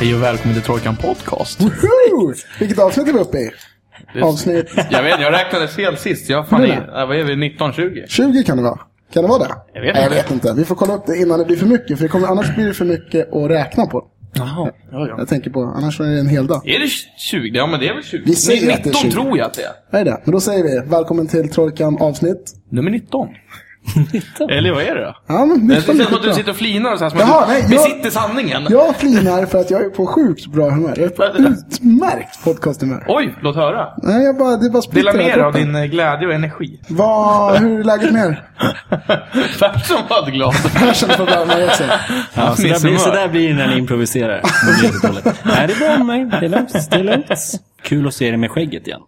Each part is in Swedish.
Hej och välkommen till Trojkan Podcast. Woho! Vilket avsnitt är vi uppe i? Avsnitt Jag vet jag räknade fel sist. Jag fan i, vad är vi, 1920? 20 kan det vara. Kan det vara det? Jag vet Nej, jag inte. vet inte. Vi får kolla upp det innan det blir för mycket. För det kommer, annars blir det för mycket att räkna på. Jaha, ja, ja. Jag tänker på, annars är det en hel dag. Är det 20? Ja men det är väl 20? Vi säger Nej, att det är 19 20. tror jag att det är. Är det? Men då säger vi välkommen till Trojkan avsnitt. Nummer 19. Eller vad är det då? Ja, men Det 19 känns som att du sitter och flinar och så här, som Jaha, att nej, du jag- besitter sanningen. Jag flinar för att jag är på sjukt bra humör. Jag är på utmärkt podcasthumör. Oj, låt höra. Nej, jag bara, det bara Dela med dig av din eh, glädje och energi. Vad, hur är läget med er? Persson var glad. Jag känner för att mig också. Ja, så, där blir, så där blir det när ni improviserar. Det blir. Nej, det är bra med mig. Det är lugnt. Det är lugnt. Kul att se dig med skägget igen.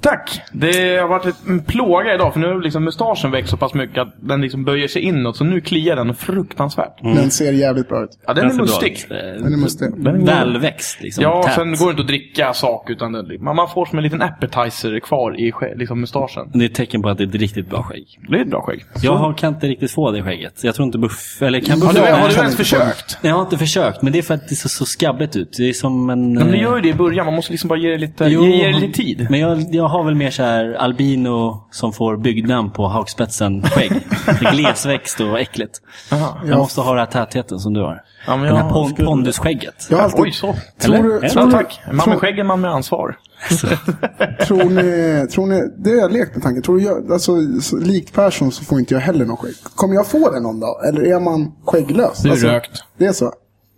Tack! Det har varit ett- en plåga idag för nu har liksom mustaschen växt så pass mycket att den liksom böjer sig inåt. Så nu kliar den fruktansvärt. Den ser jävligt bra ut. Ja, den är mustig. Den är mustig. Den är Välväxt liksom. Ja, tät. sen går det inte att dricka sak utan den, man man får som en liten appetizer kvar i liksom mustaschen. Det är ett tecken på att det är ett riktigt bra skägg. Det är ett bra skägg. Jag har, kan inte riktigt få det skägget. Jag tror inte Buff... Eller kan Har Buff... du, jag har du ens försökt? Jag har inte försökt, men det är för att det ser så skabbigt ut. Det är som en... Men du eh, gör ju det i början, man måste liksom bara ge det lite, Jo, ge, ge det lite tid. Men jag, jag har väl mer så här albino som får byggnamn på hakspetsen skägg. Glesväxt och äckligt. Aha. Jag måste ha den här tätheten som du har. Ja, men Den här jag pon, skulle- pondusskägget. Jag alltid, Oj, så. Tror Eller? du, tror Ja, du, tack. Man med skägg är man med ansvar. Tror ni, tror ni, det har jag lekt med tanken. Tror du jag, alltså, så, likt Persson så får inte jag heller någon skägg. Kommer jag få det någon dag? Eller är man skägglös? Du är Alltså, rökt. Det är så?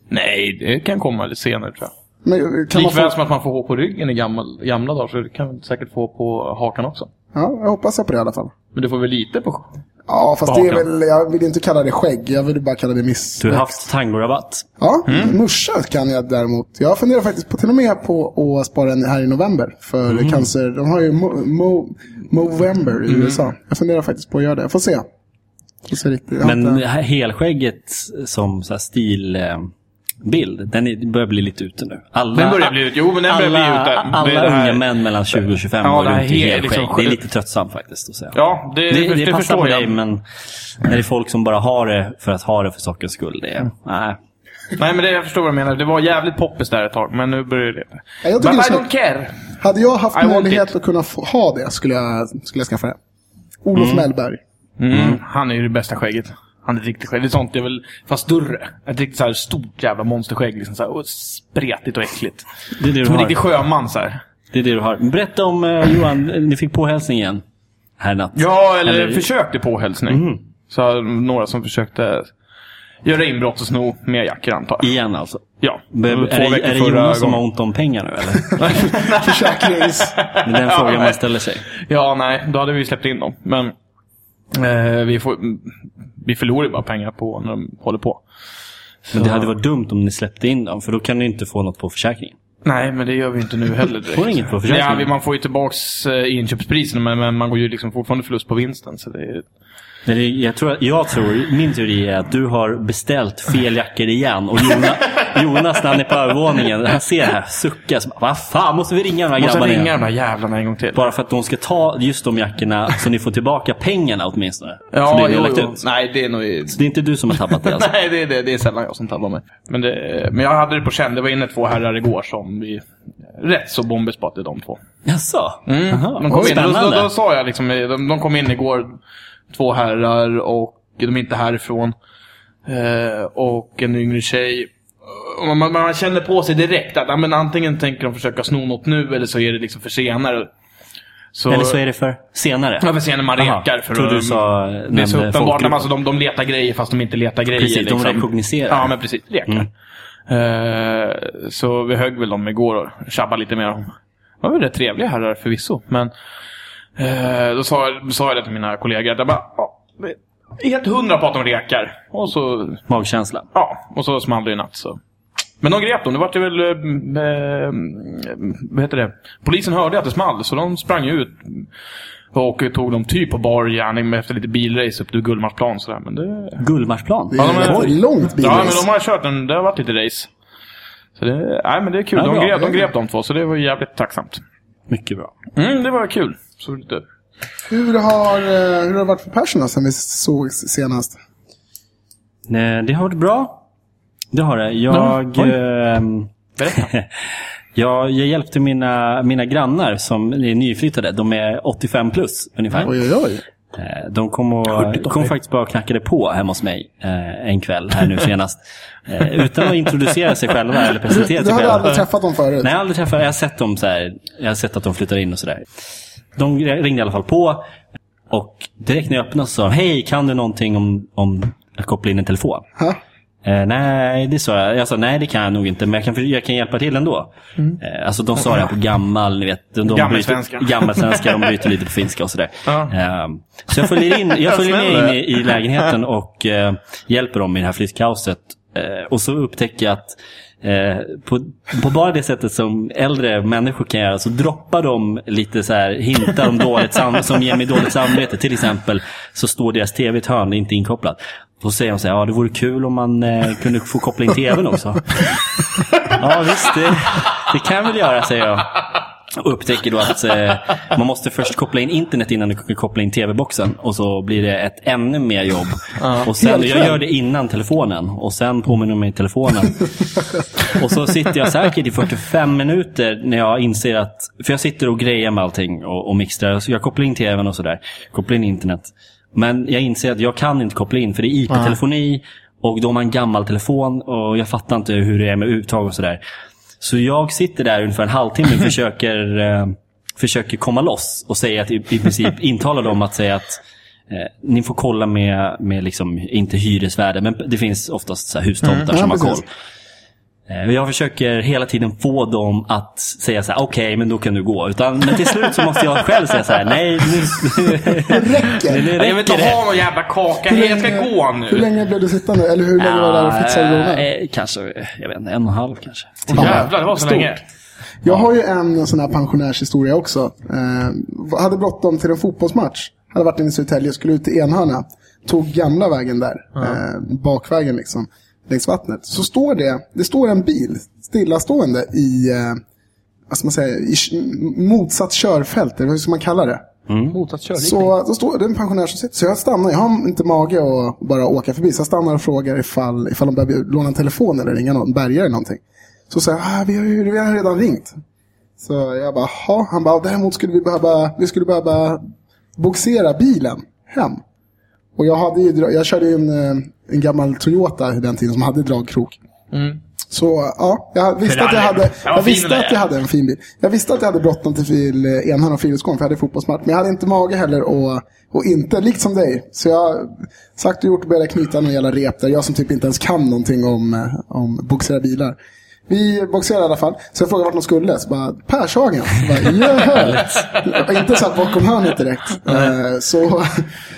Nej, det kan komma lite senare tror jag. Men, kan man Likväl få, som att man får hår på ryggen i gammal, gamla dagar så det kan man säkert få på hakan också. ja, jag hoppas jag på det i alla fall. Men du får väl lite på... Ja, fast På det är väl, jag vill inte kalla det skägg. Jag vill bara kalla det miss. Du har haft tangorabatt. Ja, Mm. morsa kan jag däremot. Jag funderar faktiskt på till och med på att spara en här i november. För Mm. cancer, de har ju Mo, Mo, Movember i Mm. USA. Jag funderar faktiskt på att göra det. Jag får se. Får se riktigt. Jag Men inte- helskägget som så här stilbild, den börjar bli lite ute nu. Alla, Den börjar bli ute. Jo, men den börjar alla, bli ute. Alla Det är det här- unga män mellan 20 och 25 Ja, går det runt i är helskägg. liksom- Det är lite tröttsamt faktiskt att säga. Ja, det, det, det, det, passar förstår på jag. dig, men när det är folk som bara har det för att ha det för sakens skull. Det är, nej. Nej, men det, jag förstår vad du menar. Det var jävligt poppis där ett tag, men nu börjar det... Ja, jag tycker I det don't care. Hade jag haft I möjlighet att kunna få, ha det skulle jag, skulle jag skaffa det. Olof Mellberg. Mm. Han är ju det bästa skägget. Han är ett riktigt skägg. Det är sånt, det är väl, fast större. Ett riktigt så här stort jävla monsterskägg. Liksom så här, och spretigt och äckligt. Det är det du Som en har. riktig sjöman så här. Det är det du har. Berätta om eh, Johan, ni fick påhälsning igen. Här natt. Ja, eller, Eller- försökte påhälsning. Så några som försökte göra inbrott och sno mer jackor antar jag. Igen alltså. Ja. Be- var är det, är det Jonas som har ont om pengar nu eller? Försäkrings... Det är den Ja, frågan nej. man ställer sig. Ja, nej. Då hade vi släppt in dem. Men eh, vi, får, vi förlorar ju bara pengar på när de håller på. Men det hade varit dumt om ni släppte in dem, för då kan ni inte få något på försäkringen. Nej, men det gör vi inte nu heller direkt. Får inget på försäkringen? Ja, vi- man får ju tillbaks eh, inköpspriserna, men, men man går ju liksom fortfarande förlust på vinsten. Så det är... Det, jag, tror, jag tror, min teori är att du har beställt fel jackor igen. Och Jonas, Jonas när han är på övervåningen, han ser det här, suckar. Så bara, Vad fan, måste vi ringa de här Måste grabbarna ringa igen? de där jävlarna en gång till. Bara för att de ska ta just de jackorna så ni får tillbaka pengarna åtminstone. Ja, för det ni jo, lagt jo. ut. Nej, det är nog... Så det är inte du som har tappat det alltså? Nej, det är, det, det är sällan jag som tabbar mig. Men, det, men jag hade det på känn. Det var inne två herrar igår som vi... Rätt så är de två. Jaså? Mm. De, kom in, då, då, då sa jag liksom, de, de kom in igår, två herrar och de är inte härifrån. Eh, och en yngre tjej. Man, man, man känner på sig direkt att men antingen tänker de försöka sno något nu eller så är det liksom för senare. Så, Eller så är det för senare? Ja, för senare man rekar. För tror du sa... det är så uppenbart. Alltså, de, de letar grejer fast de inte letar grejer. Precis, de liksom. rekogniserar. Ja, men precis. Lekar. Eh, så vi högg väl dem igår och tjabbade lite med dem. De var väl rätt trevliga herrar förvisso. Men eh, då sa, jag- sa jag det till mina kollegor. att Jag bara, ja, helt hundra på att de rekar. Och så, Magkänsla. ja, och så small det i natt. Så. Men de grep dem. Det var väl, eh, eh, vad heter det? Polisen hörde att det small, så de sprang ut. Och tog dem typ på bar gärning efter lite bilrace upp till Gullmarsplan. Sådär. Men det, Gullmarsplan? Det är Ja, de är- ett långt Ja, men bilrace. de har kört en, det har varit lite race. Så det, nej, men det är kul. Ja, de, grep, de grep de två, så det var jävligt tacksamt. Mycket bra. Mm, det var kul. Så lite... Hur har, eh, hur har det varit för Persson sen vi såg senast? Nej, det har varit bra. Det har det. Jag... Oj. ehm, Berätta. Ja, jag hjälpte mina, mina grannar som är nyflyttade. De är 85 plus ungefär. Oj, oj, oj. Eh, De kom, och, kom faktiskt bara och knackade på hemma hos mig eh, en kväll här nu senast. Eh, utan att introducera sig själva eller presentera Du sig själva. aldrig träffat dem förut? Nej, jag har aldrig träffat Jag har sett dem så här. Jag har sett att de flyttar in och sådär. De ringde i alla fall på. Och direkt när jag öppnade så sa de, hej, kan du någonting om, om att koppla in en telefon? Ha? Eh, nej, det sa jag. Jag sa nej, det kan jag nog inte, men jag kan, jag kan hjälpa till ändå. Eh, alltså de sa det på gammal, ni vet. De, de Gammelsvenska. Gammelsvenska, de bryter lite på finska och sådär. Ja. Eh, så jag följer in, jag följer med in i, i lägenheten och eh, hjälper dem i det här flyttkaoset. Eh, och så upptäcker jag att Eh, på, på bara det sättet som äldre människor kan göra så droppar de lite så här hintar om dåligt sam- som ger mig dåligt samvete. Till exempel så står deras tv i ett hörn, inte inkopplat. Då säger de så här, ja det vore kul om man eh, kunde få koppla in tvn också. ja visst, det, det kan väl göra säger jag. Och upptäcker då att eh, man måste först koppla in internet innan du kan koppla in tv-boxen. Och så blir det ett ännu mer jobb. Och sen, jag gör det innan telefonen. Och sen påminner mig telefonen. och så sitter jag säkert i 45 minuter när jag inser att... För jag sitter och grejer med allting och, och mixtrar. Så jag kopplar in tvn och sådär. Kopplar in internet. Men jag inser att jag kan inte koppla in för det är IP-telefoni. Och de har en gammal telefon och jag fattar inte hur det är med uttag och sådär. Så jag sitter där ungefär en halvtimme och försöker, eh, försöker komma loss och säga att i, i princip intala dem att säga att eh, ni får kolla med, med liksom, inte hyresvärden, men det finns oftast så här hustomtar ja, som har precis. koll. Eh, och Jag försöker hela tiden få dem att säga så här: okej, men då kan du gå. Utan, men till slut så måste jag själv säga så här: nej, nu, räcker. nu Jag vill inte räcker det. ha någon jävla kaka. Hej, jag ska gå Hur nu. länge blev du sittande? Eller hur länge var du där och fixade Ja, eh, kanske, jag vet inte, en och en halv kanske. Åh, Jävlar, det var så Stort. länge. Jag har ju en sån här pensionärshistoria också. Eh, hade bråttom till en fotbollsmatch. Hade varit inne i Södertälje, skulle ut till Enhörna. Tog gamla vägen där. Eh, bakvägen liksom. Längs vattnet. Så står det, det står en bil stillastående i, eh, vad ska man säga, i motsatt körfält. Eller hur ska man kalla det? Motsatt körriktning. Så då står det en pensionär som sitter. Så jag stannar, jag har inte mage att bara åka förbi. Så jag stannar och frågar ifall, ifall de behöver låna en telefon eller ringa någon, bärgare eller någonting. Så säger jag, ah, vi, har, ju- vi har redan ringt. Så jag bara, ha. Han bara, däremot skulle vi behöva, vi skulle behöva boxera bilen hem. Och jag, hade ju, jag körde ju en, eh, en gammal Toyota i den tiden som hade dragkrok. Mm. Så ja, jag visste att jag hade, Ja, jag visste att jag hade en fin bil. Jag visste att jag hade bråttom till fil, eh, Enhörna och Friluftsgården för jag hade fotbollsmatch. Men jag hade inte mage heller och, och inte, likt som dig. Så jag sagt och gjort började knyta några jävla rep där. Jag som typ inte ens kan någonting om, eh, om boxera bilar. Vi boxerade i alla fall. Så jag frågade vart de skulle. Så bara, Pershagen. Så bara, yeah. inte här bakom hörnet direkt. Eh, så,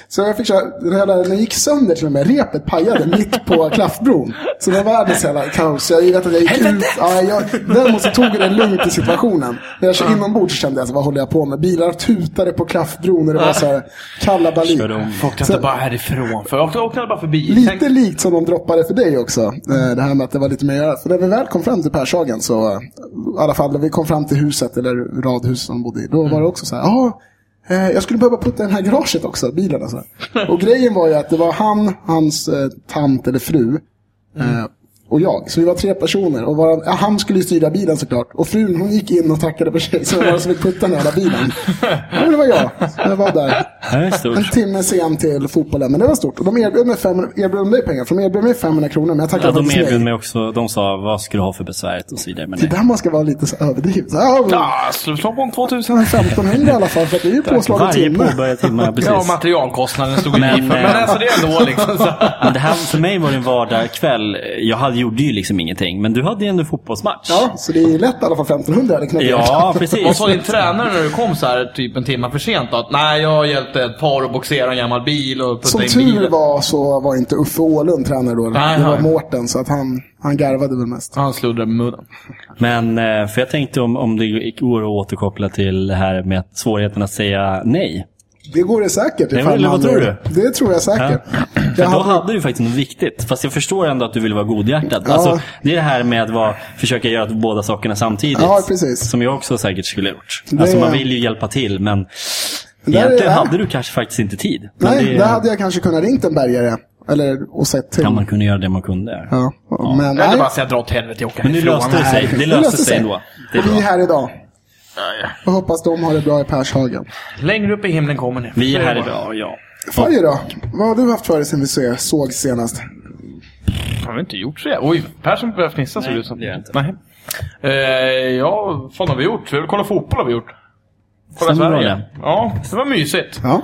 så jag fick köra, den, jävla, den gick sönder till och med. Repet pajade mitt på klaffbron. Så det var världens jävla kaos. Jag vet att jag gick ut. Ja, jag, däremot så tog jag det lugnt i situationen. När jag körde inombords så kände jag, så, vad håller jag på med? Bilar tutade på klaffbron och det var så här kalabalik. Folk inte bara härifrån. För jag åkte, åkte bara förbi. Lite likt som de droppade för dig också. eh, Det här med att det var lite mer. För när vi väl kom fram till Pershagen så, eh, i alla fall när vi kom fram till huset, eller radhuset som de bodde i, då var det också så här, jag skulle behöva putta den här garaget också, bilen och så här. Och grejen var ju att det var han, hans eh, tant eller fru, eh, och jag. Så vi var tre personer. Och var, ja, han skulle ju styra bilen såklart. Och frun hon gick in och tackade för sig. Så det var som fick putta den jävla bilen. Ja, men det var jag. Jag var där. En timme sen till fotbollen, men det var stort. Och de erbjöd mig, 500, erbjöd de dig pengar? För de erbjöd mig 500 kronor, men jag Ja, tackade de faktiskt erbjöd nej. mig också, de sa vad ska du ha för besväret och så vidare. Men Det där man ska vara lite så överdrivet. Ja, Ja, slå på en 2000. 1500 i alla fall, för att det är ju påslaget Varje timme. påbörjad timme, precis. Ja, materialkostnaden stod i Men, men, men eh, alltså det är ändå liksom så. Men det här för mig var det en vardagskväll. Jag hade, gjorde ju liksom ingenting. Men du hade ju ändå fotbollsmatch. Ja, så det är lätt i alla fall 1500 eller knappt. Ja, Vad precis. sa din tränare när du kom så här typ en timme för sent då? Att, nej, jag hjälpte ett par att boxera en gammal bil och putta Som in tur bilen. var så var inte Uffe Åhlund tränare då. Nej, det var nej. Mårten, så att han, han garvade väl mest. Han sluddrade med munnen. Men eh, för jag tänkte om, om det går att återkoppla till det här med svårigheten att säga nej. Det går det säkert. Nej, eller vad tror du? Det tror jag säkert. För Jag då hade- hade du faktiskt något viktigt. Fast jag förstår ändå att du vill vara godhjärtad. Ja. Alltså, det är det här med att vara, försöka göra båda sakerna samtidigt. Ja, precis. Som jag också säkert skulle ha gjort. Det- Alltså man vill ju hjälpa till men är- egentligen ja. hade du kanske faktiskt inte tid. Men Nej, det, där hade jag kanske kunnat ringt en bärgare Eller, och sett till. Ja, man kunde göra det man kunde. Ja, men Jag hade nej, bara säga dra åt helvete och åka Men nu löste det sig. Det löste sig ändå. Det är och vi är här idag. Och hoppas de har det bra i Pershagen. Längre upp i himlen kommer ni. Vi är Det här idag, ja. Faje då? Vad har du haft för dig sen vi se- såg senast? Har vi inte gjort så jävla... Oj, Persson börjar fnissa ser det ut som. det gör jag inte. Nej. Eh, ja, vad fan har vi gjort? Vi har väl kollat fotboll har vi gjort. Kolla Stämmer bra Sverige. Ja, det var mysigt. Ja.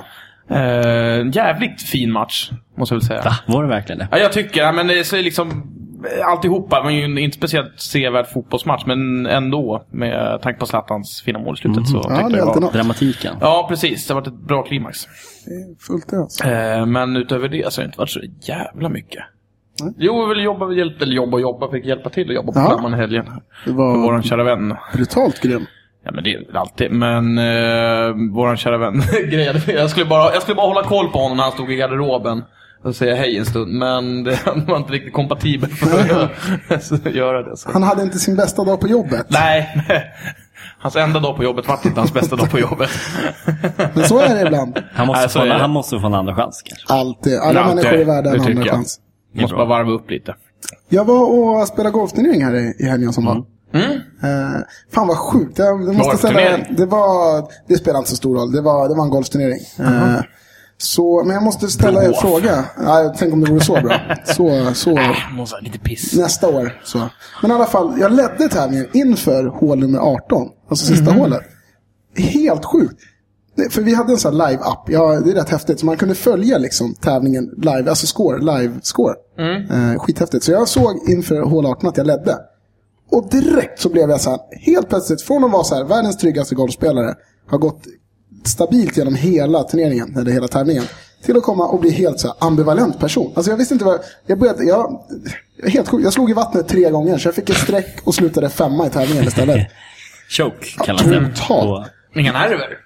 Eh, jävligt fin match, måste jag väl säga. Va? Var det verkligen det? Ja, jag tycker, ja, men det är så liksom... Alltihopa, men ju inte speciellt sevärd fotbollsmatch, men ändå. Med tanke på Zlatans fina mål i slutet så Ja, tyckte det är jag det alltid var... något. Dramatiken. Ja, precis. Det har varit ett bra klimax. Det Fullt ös. Eh, men utöver det så har det inte varit så jävla mycket. Nej. Jo, vi vill jobba, vi hjälpte, eller jobba och jobba, fick hjälpa till att jobba på Ja. Flamman i helgen. Det För var våran kära vän. brutalt grym. Ja men det är väl alltid, men eh, våran kära vän grejade jag skulle, bara, jag skulle bara hålla koll på honom när han stod i garderoben och säga hej en stund. Men det, han var inte riktigt kompatibel för att göra, det. Så. Han hade inte sin bästa dag på jobbet. Nej, hans enda dag på jobbet var inte hans bästa dag på jobbet. Men så är det ibland. Han måste, Nej, så få, det. han måste få en andra chans kanske. Alltid. Alla Ja, människor det- är värda det en andra jag. chans. Måste bara varva upp lite. Jag var och spelade golfturnering här i, i helgen som var. Mm. Eh, fan vad sjukt. Jag, jag måste Golfturnering? det, var, det spelar inte så stor roll. Det var, det var en golfturnering. Eh, så, men jag måste ställa en fråga. Ja, tänk om det vore så bra. Så, så, Måste ha lite piss. nästa år. Så. Men i alla fall, jag ledde tävlingen inför hål nummer 18. Alltså sista hålet. Helt sjukt. För vi hade en sån här live-app. Ja, det är rätt häftigt. Så man kunde följa liksom tävlingen live, alltså score, live-score. Eh, skithäftigt. Så jag såg inför hål 18 att jag ledde. Och direkt så blev jag så här, helt plötsligt, från att vara så här, världens tryggaste golfspelare, har gått stabilt genom hela turneringen, eller hela tävlingen, till att komma och bli helt så här ambivalent person. Alltså jag visste inte vad, jag började, jag, helt sjukt, jag slog i vattnet tre gånger, så jag fick ett streck och slutade femma i tävlingen istället. Choke kallas det. totalt. Inga nerver.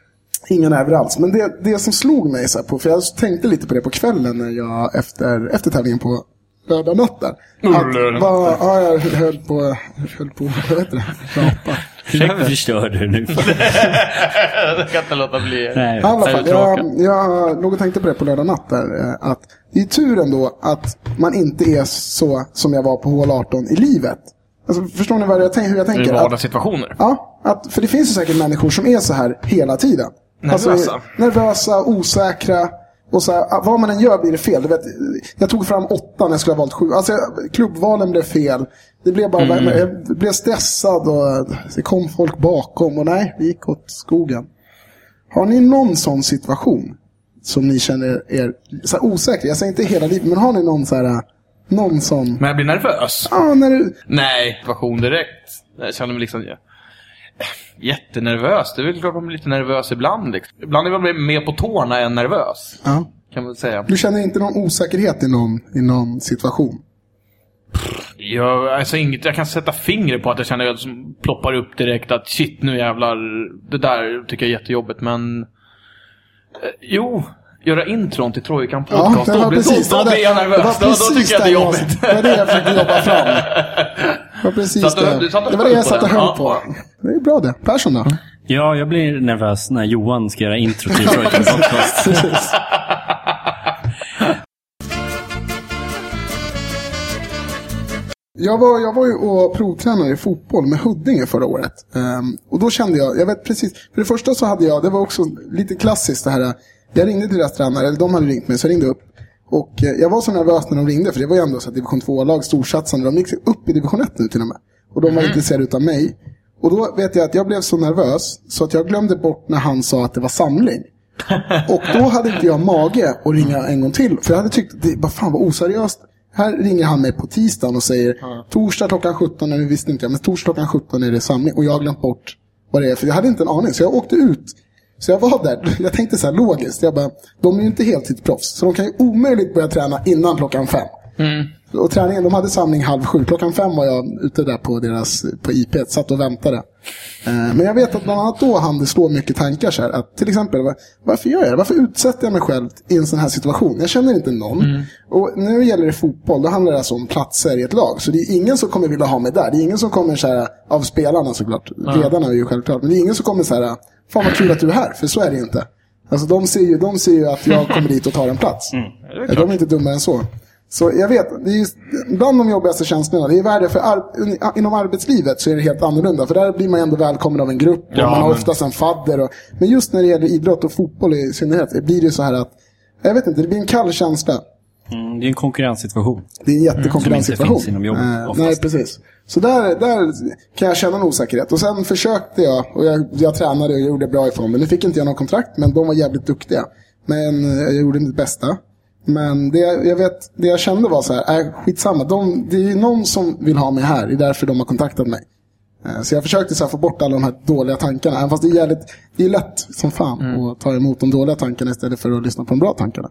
Ingen nerver alls. Men det, det som slog mig så här på, för jag tänkte lite på det på kvällen när jag efter, efter tävlingen på lördag natt där. Att, vad, ja, jag höll på, höll på, vad heter det? Rapa. Hur förstör du nu? jag kan inte låta bli. Nej, I alla fall, det jag, jag låg och tänkte på det på lördag natt där. eh, Att det är tur ändå att man inte är så som jag var på hål 18 i livet. Alltså, förstår ni vad jag tänker, hur jag I tänker? Att, vardagssituationer. ja, att, för det finns ju säkert människor som är så här hela tiden. Alltså, Nervösa. nervösa, osäkra. Och så här, vad man än gör blir det fel. Du vet, jag tog fram åtta när jag skulle ha valt sju. Alltså, klubbvalen blev fel. Det blev bara, Mm. Jag blev stressad och det kom folk bakom. Och nej, det gick åt skogen. Har ni någon sån situation som ni känner er så här, osäkra? Jag säger inte hela livet, men har ni någon så här, någon sån... Men jag blir nervös. Ja, när du... Nej, situation direkt. Jag känner mig liksom... ja, Jättenervös. Det är väl klart man blir lite nervös ibland. Liksom. Ibland är man mer på tårna än nervös. Ja. Kan man säga. Du känner inte någon osäkerhet i någon, i någon situation? Jag, alltså inget, jag kan sätta fingret på att jag känner att som ploppar upp direkt att shit nu jävlar. Det där tycker jag är jättejobbigt men... Eh, jo, göra intron till Trojkan Podcast. det då blir, precis. då, då blir jag nervös. Då, då tycker jag det är jobbigt. Det var det jag försökte jobba fram. Det var precis Satt du- det. du satt det var det jag satt och höll på. Det är bra det. Persson då? Ja, jag blir nervös när Johan ska göra intro till Trojkan Podcast. Jag var, jag var ju och provtränade i fotboll med Huddinge förra året. Ehm, och då kände jag, jag vet precis, för det första så hade jag, det var också lite klassiskt det här. Jag ringde till deras tränare, eller de hade ringt mig, så jag ringde upp. Och eh, jag var så nervös när de ringde, för det var ju ändå så att division 2-lag, storsatsande, de gick upp i division 1 nu till och med. Och de var intresserade utav mig. Och då vet jag att jag blev så nervös, så att jag glömde bort när han sa att det var samling. Och då hade inte jag mage att ringa en gång till. För jag hade tyckt, det, vad fan vad oseriöst. Här ringer han mig på tisdagen och säger torsdag klockan 17, nu visste inte jag, men torsdag klockan 17 är det samling. Och jag har glömt bort vad det är, för jag hade inte en aning. Så jag åkte ut. Så jag var där, jag tänkte så här logiskt. Jag bara, de är ju inte heltidsproffs. Så de kan ju omöjligt börja träna innan klockan fem. Och träningen, de hade samling halv sju. Klockan fem var jag ute där på deras, på IP, satt och väntade. Eh, Men jag vet att bland annat då hann det slå mycket tankar så här. Att till exempel, var- varför gör jag det? Varför utsätter jag mig själv i en sån här situation? Jag känner inte någon. Och när det gäller fotboll, då handlar det alltså om platser i ett lag. Så det är ingen som kommer vilja ha mig där. Det är ingen som kommer så här, av spelarna såklart. Ledarna är ju självklart. Men det är ingen som kommer så här, fan vad kul att du är här. För så är det ju inte. Alltså de ser ju, de ser ju att jag kommer dit och tar en plats. De är inte dummare än så. Så jag vet, det är just bland de jobbigaste känslorna. Det är värre för ar inom arbetslivet så är det helt annorlunda. För där blir man ändå välkommen av en grupp och Ja, man har men- oftast en fadder. Och, men just när det gäller idrott och fotboll i synnerhet det blir det så här att, jag vet inte, det blir en kall känsla. Mm, det är en konkurrenssituation. Det är en jättekonkurrenssituation. Som inte finns inom jobbet Eh, nej, precis. Så där, där kan jag känna en osäkerhet. Och sen försökte jag, och jag, jag tränade och gjorde bra ifrån mig. Nu fick inte jag någon kontrakt, men de var jävligt duktiga. Men eh, jag gjorde mitt bästa. Men det jag, vet, det jag kände var så här, äh, skitsamma. De, det är ju någon som vill ha mig här, det är därför de har kontaktat mig. Eh, Så jag försökte så få bort alla de här dåliga tankarna. Även fast det är, jävligt, det är lätt som fan att ta emot de dåliga tankarna istället för att lyssna på de bra tankarna.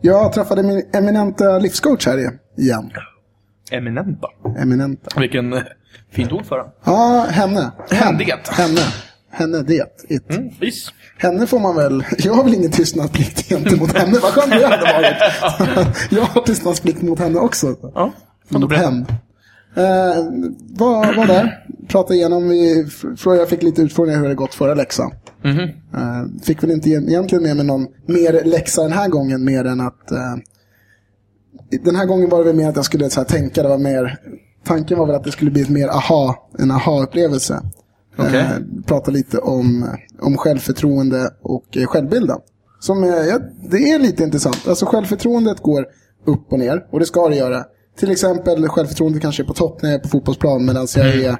Jag träffade min eminenta livscoach här igen. Eminenta. Eminenta. Vilken eh, fint ord för den. Ja, henne. Hen, Hen. det. Henne. Henne, det. It. Mm, vis. Henne får man väl... Jag har väl ingen tystnadsplikt gentemot henne. Vad skönt det hade varit. Jag har tystnadsplikt mot henne också. Ja, Mot hen. Eh, var, var där. Pratade igenom. Vi, för jag fick lite utfrågningar hur det gått förra läxan. Mhm. Eh, fick väl inte egentligen med mig någon mer läxa den här gången. Mer än att... Eh, den här gången var det väl mer att jag skulle så här, tänka. Det var mer, tanken var väl att det skulle bli ett mer aha, en aha-upplevelse. Okej. Eh, prata lite om, om självförtroende och eh, självbilden. Som, eh, ja, det är lite intressant. Alltså självförtroendet går upp och ner. Och det ska det göra. Till exempel självförtroendet kanske är på topp när jag är på fotbollsplan. Medan jag är,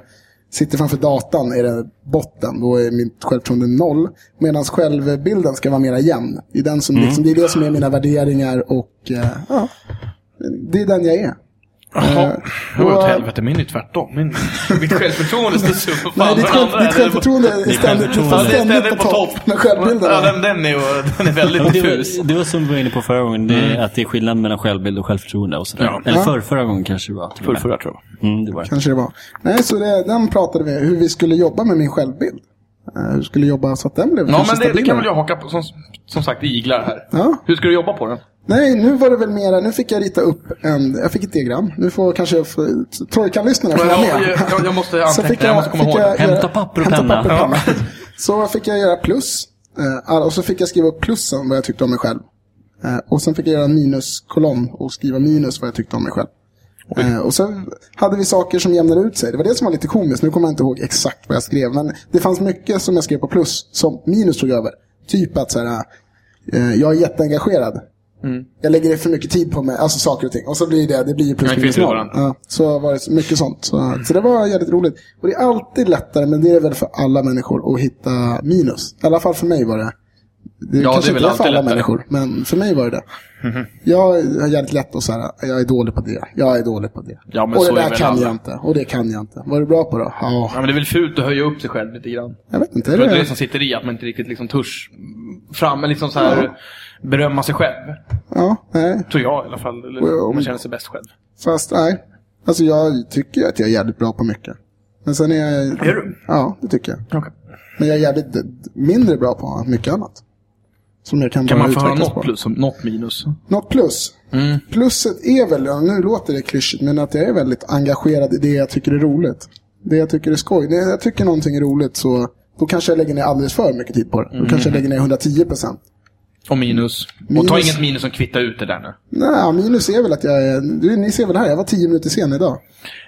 sitter framför datan är det botten. Då är mitt självförtroende noll. Medan självbilden ska vara mera jämn. Det är, den som, liksom, det är det som är mina värderingar och eh, ja, det är den jag är. Jaha. Det var och- åt helvete. Min är tvärtom. Min, mitt självförtroende står så för fan. Nej, ditt, själv, ditt är- självförtroende är ständigt, ständigt på topp. Men självbilden Ja, den, den är den är väldigt det, diffus. var, det var som vi var inne på förra gången, det, att det är skillnad mellan självbild och självförtroende. Och sådär. Ja. Eller Ja. för, förra gången kanske det var. Full förra tror jag. Mm, det var. Kanske det var. Nej, så det, den pratade vi hur vi skulle jobba med min självbild. Eh, hur skulle jobba så att den blev Ja, men det, det kan väl jag haka på. Som, som sagt, iglar här. Ja. Hur ska du jobba på den? Nej, nu var det väl mera, nu fick jag rita upp en, jag fick ett diagram. Nu får kanske Trojkan-lyssnarna Ja, jag, med. jag, jag måste Så anteckna, fick jag, jag, måste komma fick ihåg. jag Hämta papper och hämta penna. papper och penna. Så fick jag göra plus. Eh, och så fick jag skriva upp plussen vad jag tyckte om mig själv. Eh, och sen fick jag göra en minuskolonn och skriva minus vad jag tyckte om mig själv. Eh, och så hade vi saker som jämnade ut sig. Det var det som var lite komiskt. Nu kommer jag inte ihåg exakt vad jag skrev. Men det fanns mycket som jag skrev på plus som minus tog över. Typ att så här, jag är jätteengagerad. Jag lägger för mycket tid på mig, alltså saker och ting. Och så blir det, det blir ju plus minus noll. Ja, så var det mycket sånt. Så, så det var jävligt roligt. Och det är alltid lättare, men det är väl för alla människor, att hitta minus. I alla fall för mig var det. Det Ja, kanske det är väl inte är för alla människor, men för mig var det det. Jag har jävligt lätt att säga, jag är dålig på det, jag är dålig på det. Ja, och det där kan alla. jag inte, och det kan jag inte. Vad är du bra på då? Ja, Ja, men det är väl fult att höja upp sig själv lite grann. jag vet inte. Är att det är det, det som sitter i, att man inte riktigt liksom törs fram, liksom så här berömma sig själv. ja, nej. Tror jag i alla fall. Eller om man men- känner sig bäst själv. Fast nej. Alltså jag tycker att jag är jävligt bra på mycket. Men sen är jag... Är du? Ja, det tycker jag. Okay. Men jag är jävligt mindre bra på mycket annat. Som jag kan, Kan man få höra något plus och något minus? Något plus. Mm. Plusset är väl, ja, nu låter det klyschigt, men att jag är väldigt engagerad i det jag tycker är roligt. Det jag tycker är skoj. När jag tycker någonting är roligt så då kanske jag lägger ner alldeles för mycket tid på det. Då kanske jag lägger ner 110 procent. Och minus. Och Minus. ta inget minus som kvittar ut det där nu. Nej, minus är väl att jag är... Du, ni ser väl här, jag var 10 minuter sen idag.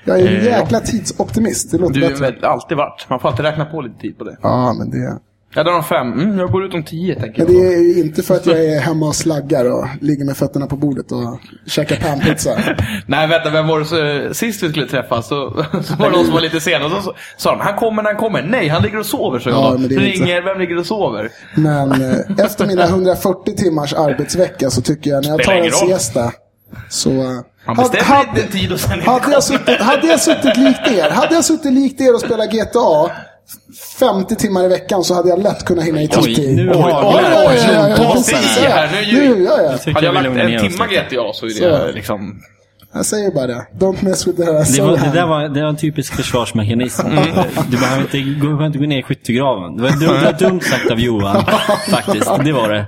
Jag är en Eh, jäkla tidsoptimist. Det låter Du har bättre. väl alltid varit. Man får alltid räkna på lite tid på det. Ja, men det... Ja, där har fem. Mm, jag går ut om tio, tänker Men jag. det är ju inte för att jag är hemma och slaggar och ligger med fötterna på bordet och käkar panpizza. Nej, vänta, vem var det så, sist vi skulle träffas? Så, så var det någon som var lite sen och så så sa de, han kommer när han kommer. Nej, han ligger och sover, så Ja, jag men är inte- Ringer, vem ligger och sover? Men eh, efter mina 140 timmars arbetsvecka så tycker jag när jag tar en siesta så... eh, hade- bestämmer hade- inte tid och sen Hade jag, suttit, hade jag suttit likt er, hade jag suttit likt er och spelat GTA 50 timmar i veckan så hade jag lätt kunnat hinna i tid. nu Hade jag lagt en lite. GTA så är Så. det liksom... Jag säger bara det. Don't mess with the Det, var, det där var, det var en typisk försvarsmekanism. Du behöver inte, behöver inte gå ner i skyttegraven. Det var, dumt, det var dumt sagt av Johan, faktiskt. Det var det.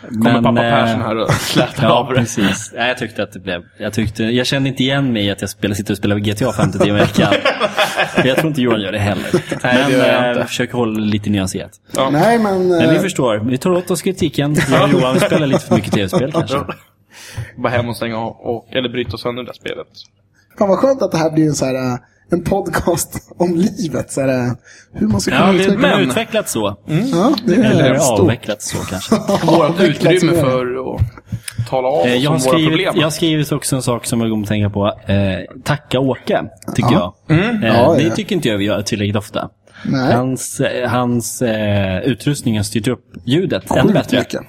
Kommer Men, pappa eh, Persson här och slätar Ja, av det. precis. Nej, jag tyckte att det blev... Jag, tyckte, jag kände inte igen mig i att jag spelar, sitter och spelar GTA 50 timmar i veckan. jag tror inte Johan gör det heller. Nej, det gör jag Men inte. eh, försöker hålla lite nyanserat. Ja. Nej, men... Men vi eh, förstår. Vi tar åt oss kritiken. Jag och Johan vi spelar lite för mycket tv-spel kanske. Bara hem och stänga av, och, eller bryta sönder det där spelet. Fan vad skönt att det här blir en, så här, eh, en podcast om livet. Så här, hur man ska kunna Ja, det utveckla. har Men- utvecklats så. Ja, det är Eller stort. avvecklats så kanske. Vårt Avvecklats utrymme för att tala av Eh, Jag om har, våra skrivit, problem. jag har skrivit också en sak som jag kommer att tänka på. Eh, tacka Åke, tycker Ja. jag. Mm. Eh, Ja, det ja. tycker inte jag vi gör tillräckligt ofta. Nej. Hans, eh, hans eh, utrustning har styrt upp ljudet ännu bättre. mycket.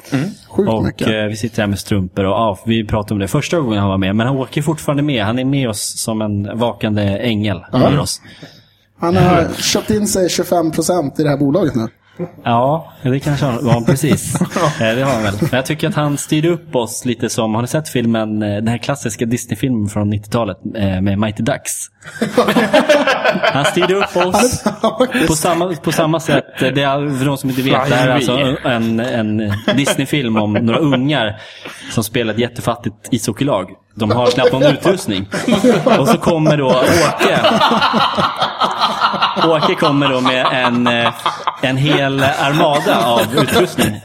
Sjukt Och mycket. eh, vi sitter här med strumpor och ja, vi pratade om det första gången han var med. Men han åker fortfarande med. Han är med oss som en vakande ängel. över oss. Han har köpt in sig 25% i det här bolaget nu. Ja, det kanske han ja, precis. Eh, det har han väl. Men jag tycker att han styrde upp oss lite som, har ni sett filmen, eh, den här klassiska Disney-filmen från 90-talet eh, med Mighty Ducks? Han styrde upp oss på samma, på samma sätt. Det är, för de som inte vet, det här är alltså en, en Disney-film om några ungar som spelar ett jättefattigt ishockeylag. De har knappt någon utrustning. Och så kommer då Åke. Åke kommer då med en, eh, en hel armada av utrustning.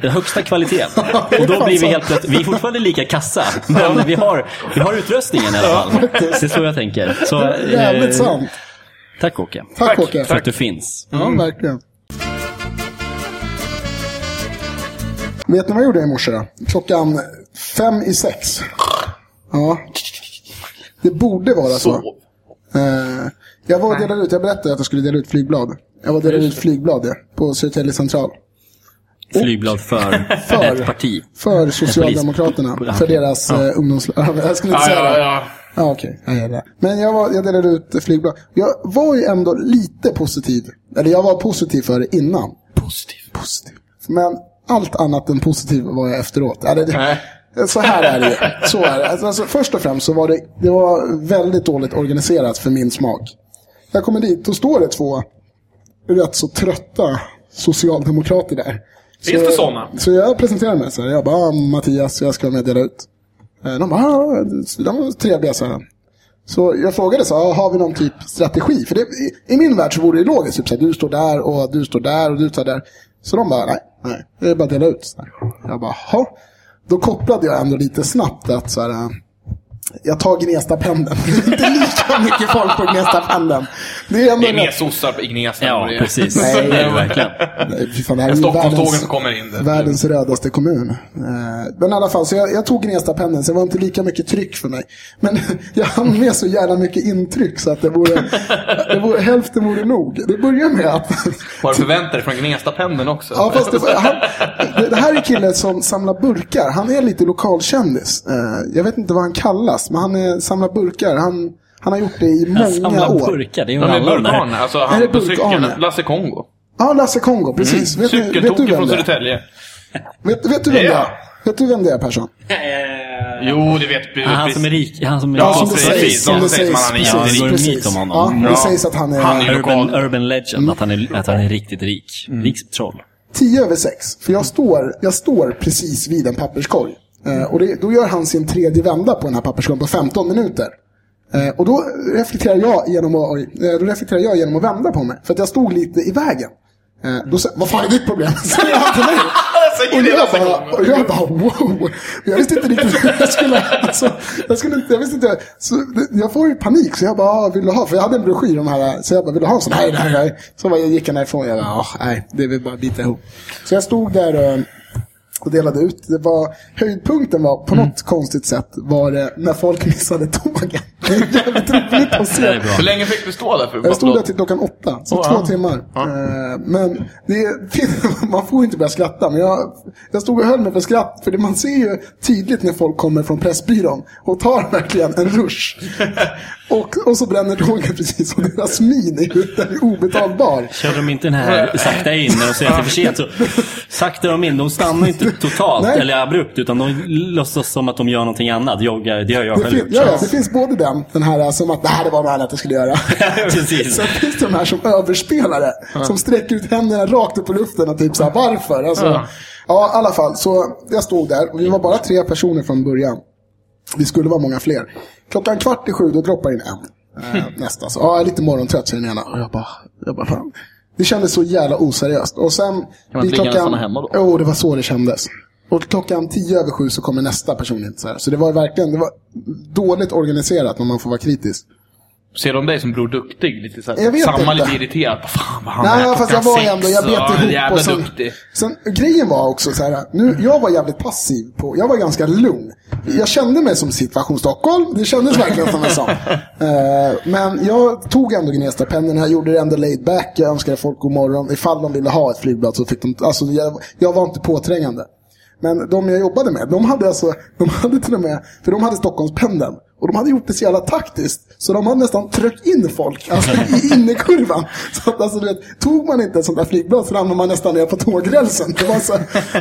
Den högsta kvaliteten. Och då blir vi helt plötsligt, vi är fortfarande lika kassa. Men vi har, vi har utrustningen i alla fall. Det är så jag tänker. Så, eh, Jävligt sant. Tack Åke. Tack. Åke. För att du finns. Ja, verkligen. Vet ni vad jag gjorde i morse? Klockan fem i sex. Ja. Det borde vara så. Så. Eh, jag var och delade ut, jag berättade att jag skulle dela ut flygblad. Jag var och delade ut flygblad ja, på Södertälje central. Flygblad för, För. ett parti. För Socialdemokraterna. För deras eh, ungdoms... jag skulle inte Ja, säga ja, det. ja. Ja, okej. Gör det. Men jag, var, jag delade ut flygblad. Jag var ju ändå lite positiv. Eller jag var positiv för det innan. Positiv. Positiv. Men allt annat än positiv var jag efteråt. Eller, det, så här är det ju. Så är det. Alltså, alltså, först och främst så var det, det var väldigt dåligt organiserat för min smak. Jag kommer dit, då står det två rätt så trötta socialdemokrater där. Finns så, det såna? Så jag presenterar mig så här. Jag bara, ah, Mattias, jag ska vara med och dela ut. Eh, De bara, ah, de var trevliga så här. Så jag frågade så här, har vi någon typ strategi? För det, i, i min värld så vore det logiskt. Typ så här, du står där och du står där och du står där. Så de bara, nej, nej, det är bara att dela ut. Så här. Jag bara, ha. Då kopplade jag ändå lite snabbt att så här, äh, jag tar Gnestapendeln. Det är inte lika mycket folk på Gnestapendeln. Det är ändå Det är mer sossar på Gnesta. Ja, vad det precis. Nej. Det är det verkligen. Nej, fan, det här är Stockholmstågen världens, som kommer in. där. världens rödaste kommun. Eh, Men i alla fall, så jag, jag tog Gnestapendeln, så det var inte lika mycket tryck för mig. Men jag hann med så jävla mycket intryck så att det vore, det vore hälften vore nog. Det börjar med att Har du förväntat dig från Gnestapendeln också? Ja, fast det, han, det, det här är killen som samlar burkar. Han är lite lokalkändis. Eh, jag vet inte vad han kallas, men han är, samlar burkar. Han, han har gjort det i många Samla år. burkar, det är ju är där. Burk-Arne, alltså Är han det på cykeln. Lasse Kongo. Ja, Lasse Kongo, precis. Cykeltokig vem från är? Södertälje. Vet, vet du vem det är? Vet du vem det är, Persson? Jo, det vet du. Ah, Han som är rik. Han som är Ja, som det sägs. Som det sägs. han är Ja, det går en myt om honom. Ja, det Ja. sägs att han är... Han är Urban, urban legend, att, han är, att han är riktigt rik. Rik som troll. 10 över 6. För jag står, jag står precis vid en papperskorg. Eh, och det, då gör han sin tredje vända på den här papperskorgen på 15 minuter. Eh, och då reflekterar, jag genom att, oj, eh, då reflekterar jag genom att vända på mig. För att jag stod lite i vägen. Eh, då vad fan är ditt problem? Säger han till mig. säger Och jag, bara, och jag bara wow. Jag visste inte riktigt hur jag skulle... Alltså, jag, skulle inte, jag visste inte... Så, jag får ju panik så jag bara, ah, vill du ha? För jag hade en broschyr om här. Så jag bara, vill du ha en sån? Nej, nej, nej. Så bara, jag gick jag därifrån. Jag bara, ah, nej, det vill bara bita ihop. Så jag stod där och, delade ut. Det var, höjdpunkten var, på något konstigt sätt, var det när folk missade tågen. Det är jävligt roligt att se. Det är bra. Hur länge fick du stå där? För Jag stod där till klockan åtta, så Oh, två ja. timmar. Eh, Men det är, man får ju inte börja skratta, men jag, jag stod och höll mig för skratt. För det, man ser ju tydligt när folk kommer från Pressbyrån och tar verkligen en rush. Och, och så bränner tåget precis och deras min är ju är obetalbar. Körde de inte den här sakta in de säger att det är för sent så saktar de in. De stannar inte totalt Nej. eller abrupt utan de låtsas som att de gör någonting annat. Joggar, det har jag Det, själv fin- gjort. ja, ja, det finns både den, den här som att det här var något annat jag skulle göra. Precis. Sen finns det de här som överspelare. Som sträcker ut händerna rakt upp på luften och typ såhär, varför? Alltså, Ja. ja, i alla fall. Så jag stod där och vi var bara tre personer från början. Vi skulle vara många fler. Klockan kvart i sju, då droppar in en. Eh, nästa. Så, ja, jag är lite morgontrött, säger den ena. Och jag bara, jag bara, fan. Det kändes så jävla oseriöst. Och sen... man vid inte ligga nästan hemma då? Jo, det var så det kändes. Och klockan tio över sju så kommer nästa person in. Så, här. så det var verkligen det var dåligt organiserat om man får vara kritisk. Ser de dig som Bror Duktig? Lite så här, Jag vet samma inte. lite irriterad. Fan vad han Nej, är fast jag var ändå, sex jag bet ihop. Jävla och sen, duktig. sen, grejen var också så här, nu, jag var jävligt passiv på, jag var ganska lugn. Jag kände mig som situation Stockholm, det kändes verkligen som en sån. Eh, men jag tog ändå Gnestapendeln, jag gjorde det ändå laid back, jag önskade folk god morgon. Ifall de ville ha ett flygblad så fick de, alltså jag, jag var inte påträngande. Men de jag jobbade med, de hade alltså, de hade till och med, för de hade Stockholmspendeln. Och de hade gjort det så jävla taktiskt. Så de hade nästan tryckt in folk alltså, i innerkurvan. Så att, alltså, du vet, tog man inte ett sånt där flygblad så ramlade man nästan ner på tågrälsen. Det var, så,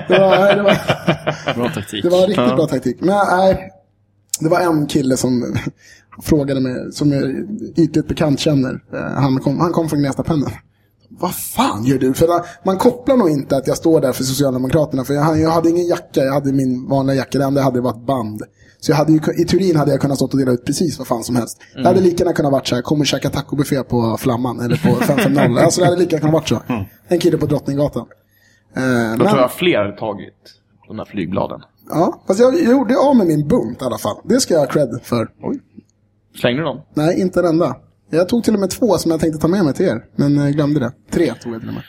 det var, det var, Bra taktik. det var riktigt bra taktik. Men nej, det var en kille som frågade mig, som jag ytligt bekant känner. Eh, Han kom, han kom från Gnestapendeln. Vad fan gör du? För man kopplar nog inte att jag står där för Socialdemokraterna. För jag, jag hade ingen jacka, jag hade min vanliga jacka. Det enda jag hade var ett band. Så jag hade ju, i Turin hade jag kunnat stå och dela ut precis vad fan som helst. Det hade lika gärna kunnat varit så här, kom och käka tacobuffé på Flamman eller på 550. alltså det hade lika gärna kunnat varit så. En kille på Drottninggatan. Eh, Då men- tror jag fler tagit de där flygbladen. Ja, fast jag, gjorde av med min bunt i alla fall. Det ska jag ha cred för. Oj. Slängde du dem? Nej, inte den enda. Jag tog till och med två som jag tänkte ta med mig till er, men eh, glömde det. Tre tog jag till och med.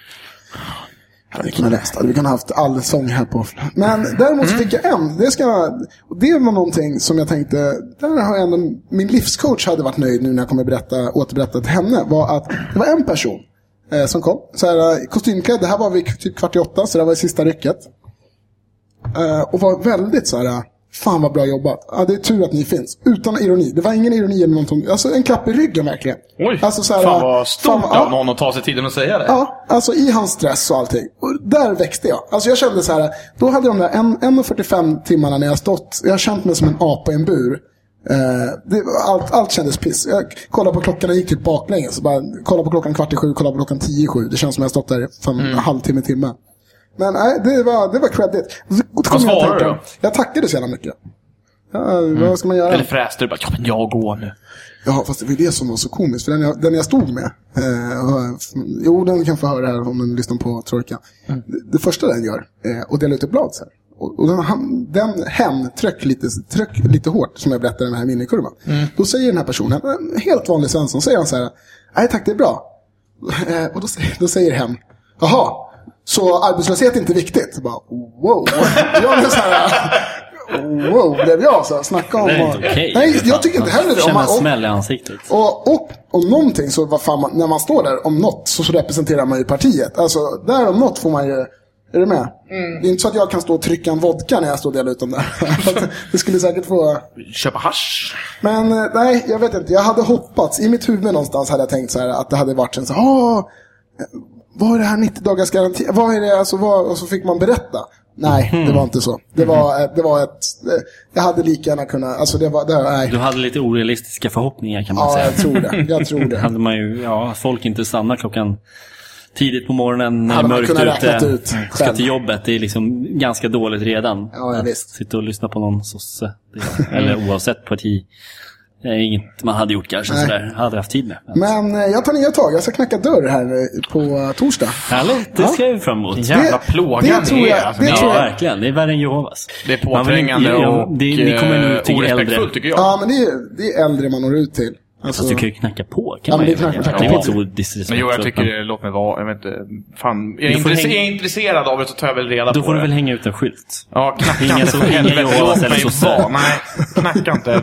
Hade vi kunnat läsa, hade vi kunnat haft all sång här på. Men däremot så fick jag en. Det, ska, och det var någonting som jag tänkte, där har jag ändå, min livscoach hade varit nöjd nu när jag kommer berätta, återberätta till henne. Var att det var en person eh, som kom, så här, eh, kostymklädd. Det här var vid typ kvart i åtta, så det var i sista rycket. Eh, och var väldigt så här. Fan vad bra jobbat. Ja, det är tur att ni finns. Utan ironi. Det var ingen ironi eller någonting. Alltså en klapp i ryggen verkligen. Oj, Alltså, så här, fan vad stort fan av ja. någon att ta sig tiden att säga det. Ja, alltså i hans stress och allting. Och där växte jag. Alltså jag kände så här, då hade de där en- 1.45 timmarna när jag stått, jag har känt mig som en apa i en bur. Eh, det, allt, allt kändes piss. Jag kollade på klockan och gick typ baklänges. Så Bara, kolla på klockan kvart i sju, kolla på klockan tio i sju. Det känns som jag har stått där för en Mm. halvtimme, timme. Men nej, det var, det var. Och och jag att svarade du då? Jag tackade så jävla mycket. Ja, vad ska man göra? Eller fräste du bara, ja men jag går nu. Ja, fast det var det som var så komiskt. För den jag, den jag stod med, eh, och, jo den kan få höra här om den lyssnar på Trojka. Det, det första den gör, är att dela ut ett blad så här. Och, och den, han, den hen tryck lite, tryck lite hårt, som jag berättade den här minikurvan. Då säger den här personen, en helt vanlig Svensson, säger han så här, nej tack det är bra. Eh, och då, då säger hen, jaha, så arbetslöshet är inte viktigt? Jag bara, wow. Jag blev så här, wow, blev jag så här, snacka om... Det är inte okej. Nej, jag tycker inte heller det. Man, en smäll i ansiktet. och, och om någonting så, vad fan man, när man står där om något så, så representerar man ju partiet. Alltså, där om något får man ju, är du med? Det är inte så att jag kan stå och trycka en vodka när jag står och delar ut dem där. det skulle säkert få... Köpa hasch. Men eh, nej, jag vet inte. Jag hade hoppats, i mitt huvud någonstans hade jag tänkt så här att det hade varit en så här, "Åh, vad är det här 90 dagars garanti? Vad är det, alltså vad, och så fick man berätta. Nej, det var inte så. Det var, eh, det var ett, eh, jag hade lika gärna kunnat, alltså det var, det, nej. Du hade lite orealistiska förhoppningar kan man Ja, säga. jag tror det. Jag tror Det hade man ju, ja, folk inte stannar klockan tidigt på morgonen när det är mörkt ute. ut Ska själv. till jobbet, det är liksom ganska dåligt redan. Ja, ja, visst. Sitta och lyssna på någon sosse. Eller oavsett parti. Det är inget man hade gjort kanske Nej. sådär. Hade haft tid med. Men eh, jag tar nya tag. Jag ska knacka dörr här eh, på eh, torsdag. Härligt, det ska jag ju fram emot. Jävla plåga det tror jag- är. Alltså, det Ja, tror jag- verkligen. Det är värre än Jehovas. Det är Man vill inte- påträngande ja, och det, Ni kommer nu eh, till orespektfullt äldre. tycker jag. Ja, men det är, det är äldre man når ut till. Alltså, Fast du kan ju knacka på. Ja, Kan men man det ju. kan- knacka det är inte så Men disrespektfullt. jo, jag tycker men det, låt mig vara. Jag vet inte. Fan, är jag, Du får intresse- är jag intresserad av det så tar jag väl reda Då på får du det. väl hänga ut en skylt. Ja, knacka Inga inte så- för inga helvete. Jehovas Låt eller mig sosse. vara. Nej, knacka inte.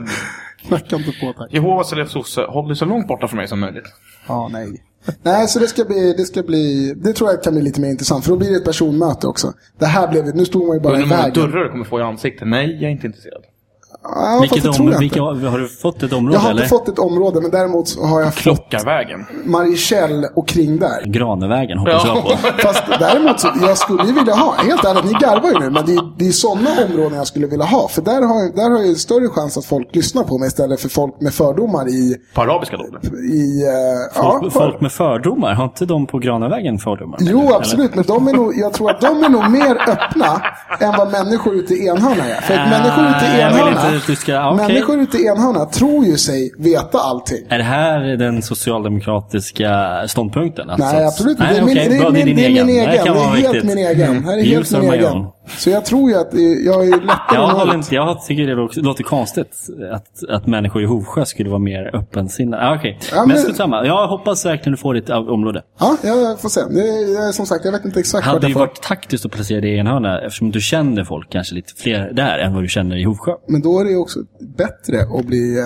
Knacka inte på tack. Jehovas eller sosse, håll dig så långt borta från mig som möjligt. Ja, nej. Nej, så det ska, bli, det ska bli, det tror jag kan bli lite mer intressant. För då blir det ett personmöte också. Det här blev, nu stod man ju bara i Undrar hur många vägen. dörrar du kommer få i ansiktet. Nej, jag är inte intresserad. Ja, Vilket om, tror jag vilka, har du fått ett område Jag har eller? inte fått ett område, men däremot så har jag fått Klockarvägen. Mariechal och kring där. Granevägen hoppas jag på. Fast däremot så, jag skulle ju vilja ha, helt ärligt, ni garvar ju nu, men det är, det är sådana områden jag skulle vilja ha. För där har, jag- där har jag ju större chans att folk lyssnar på mig istället för folk med fördomar i, På arabiska då? i eh, Folk, ja, folk med fördomar, har inte de på Granevägen fördomar? Jo, Eller? absolut. Men de är nog, jag tror att de är nog mer öppna än vad människor ute i Enhörna är. För att Ah, människor ute i Enhörna, inte att du ska- ja, okej. människor ute i Enhörna tror ju sig veta allting. Är det här den socialdemokratiska ståndpunkten? Alltså? Nej, absolut inte. Nej, det är min, okej, det är bra, min, det är min egen. Det, är helt min egen. Det här är helt Use min egen. Så jag tror ju att det- jag är lättare Jag, håller inte, jag tycker det låter- konstigt att, att människor i Hovsjö skulle vara mer öppensinnade. Ah, Okej, Ja, men men- strunt samma. Jag hoppas verkligen du får ditt område. Ja, jag får se. Det är, som sagt, jag vet inte exakt vart hade ju får. varit taktiskt att placera dig i en hörna eftersom du känner folk kanske lite fler där än vad du känner i Hovsjö. Men då är det ju också bättre att bli, eh,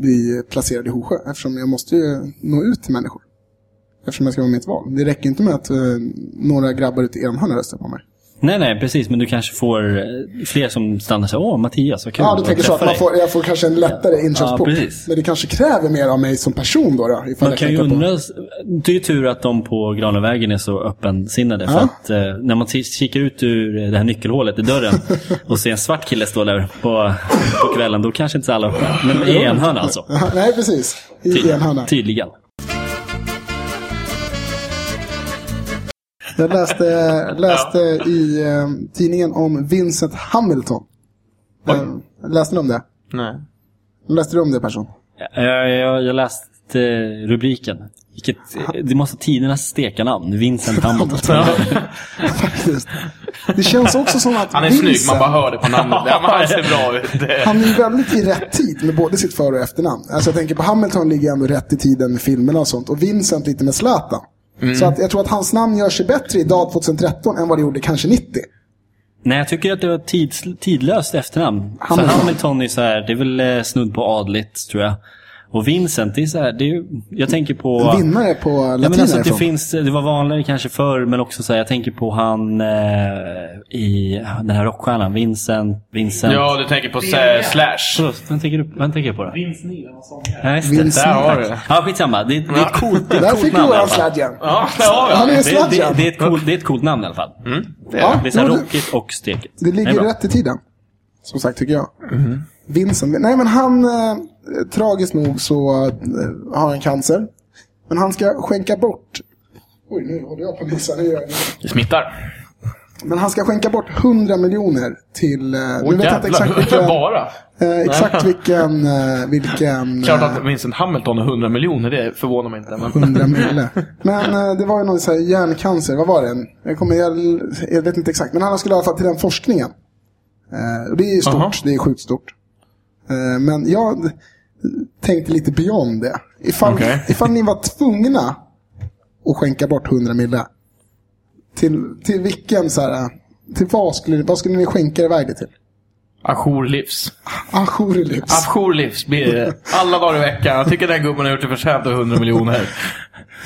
bli placerad i Hovsjö. Eftersom jag måste ju nå ut till människor. Eftersom jag ska vara med i ett val. Det räcker inte med att eh, några grabbar ute i Enhörna röstar på mig. Nej, nej, precis. Men du kanske får eh, fler som stannar så Åh, Mattias, vad kul Ja, du tänker så att man dig." får, jag får kanske en lättare inkörsport. Ja. Men det kanske kräver mer av mig som person då. då Man kan ju undra, det är ju tur att de på Granevägen är så öppensinnade. För Ja. att eh, när man kikar ut ur det här nyckelhålet i dörren och ser en svart kille stå där på, på kvällen, då kanske inte så alla är öppna. Men i en hörna alltså. Aha, Nej, precis. I Ty- Enhörna. Tydligen. Jag läste, läste i eh, tidningen om Vincent Hamilton. Eh, läste ni om det? Nej. Läste du om det person? Jag, jag, jag läste eh, rubriken. Vilket, det måste vara tidernas stekarnamn. Vincent Hamilton. Faktiskt. Det känns också som att Han är snygg, Vincent, man bara hör det på namnet. Ja, men han ser bra ut. Han är ju väldigt i rätt tid med både sitt för och efternamn. Alltså jag tänker på Hamilton ligger ändå rätt i tiden med filmerna och sånt. Och Vincent lite med Zlatan. Mm. Så att jag tror att hans namn gör sig bättre idag 2013 än vad det gjorde kanske 90. Nej, jag tycker att det var tids, tidlöst efternamn. Hamilton. För Hamilton är så här, det är väl eh, snudd på adligt, tror jag. Och Vincent, det är så här, det är, ju- jag tänker på... Vinnare på Ja, men latin alltså att det, finns, det var vanligare kanske förr, men också så här, jag tänker på han eh, i den här rockstjärnan, Vincent, Vincent. Ja, du tänker på Sa- Slash. Förlåt, vem tänker du, vem tänker jag på då? Vince Neil, han var sångare. Ja, just det. Vince Där har du det. Ja, skitsamma. Det, det är ett coolt, det är ett Där coolt fick namn i Johan alla fall. sladgen. Ja, det har vi. Han är en Det, det, det, är ett coolt, det är ett coolt namn i alla fall. Ja, Det är så här det- rockigt och stekigt. Det ligger är rätt i tiden. Som sagt, tycker jag. Mhm. Vincent. Nej, men han, eh, tragiskt nog så eh, har han cancer. Men han ska skänka bort... Oj, nu håller jag på att missa. Nu gör jag det. Det smittar. Men han ska skänka bort 100 miljoner till... Eh, nu Åh vet jag inte exakt jävlar, vilken... bara. Eh, exakt vilken... Eh, vilken Klart eh, att Vincent Hamilton har 100 miljoner, det förvånar mig inte. Men... 100 mille. Men eh, det var ju någon så här hjärncancer. Vad var det? Jag, kommer, jag, jag vet inte exakt. Men han skulle i alla fall till den forskningen. Eh, och det är stort. Aha. Det är sjukt stort. Eh, men jag tänkte lite beyond det. Ifall, Okej. ifall ni var tvungna att skänka bort 100 mille. Till, till vilken så här... Till vad skulle, vad skulle ni skänka iväg det till? Ajourlivs. Ajourlivs. Ajourlivs blir det. Alla dagar i veckan. Jag tycker den gubben har gjort det förtjänt av 100 miljoner.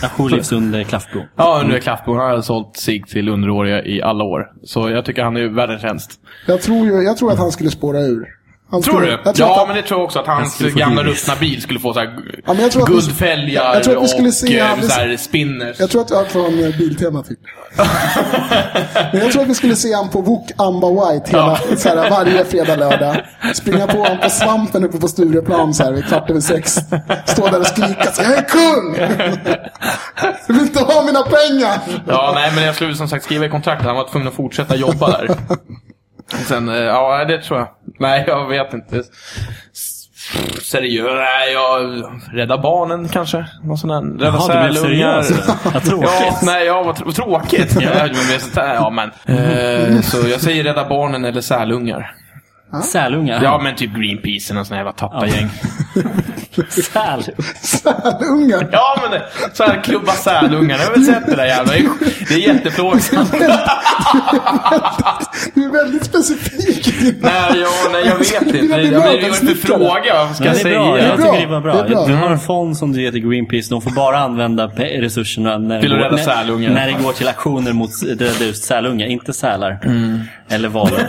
Ajourlivs under Klaffbro. Ja, under Klaffbron. Han har sålt sig till underåriga i alla år. Så jag tycker han är världens tjänst. Jag tror, ju, jag tror att han skulle spåra ur. Han Tror skulle, du? Tror Ja, han, men det tror jag också. Att hans gamla ruttna bil skulle få så här Ja, men jag tror att vi- guldfälgar jag tror att vi skulle se- och ja, eh, vi- så här spinners. Jag tror att har från eh, Biltema typ. Men jag tror att vi skulle se han på Wok Amba White hela, så här, varje fredag, lördag. Springa på honom på svampen uppe på Stureplan så här vid kvart över sex. Stå där och skrika så här, jag är kung! Du vill inte ha mina pengar! Ja, nej, men jag skulle som sagt skriva i kontraktet. Han var tvungen att fortsätta jobba där. Sen, eh, ja, det tror jag. Nej, jag vet inte. Seriöst? Nej, jag... Rädda barnen kanske? Någon sån där. Rädda Jaha, du blev sälungar. Vad tråkigt. Ja, nej, ja, vad tr- tråkigt. ja. men sånt ja, men. Eh, så jag säger rädda barnen eller sälungar. Sälungar. Ja, men typ Greenpeace eller nån sån här jävla tappargäng. Säl. Sälungar! Ja, men det, så här klubba sälungar. Jag har väl sett det där jävla. Det är, det är jätteplågsamt. Du är väldigt specifik. Nej, ja, nej, jag vet inte. Det är Jag blir inte fråga. Vad ska jag det bra. säga? Jag tycker det var bra. Det är bra. Du har en fond som du ger till Greenpeace. De får bara använda resurserna när, att går- när, när det går till aktioner mot ut sälungar, inte sälar. Eller valar.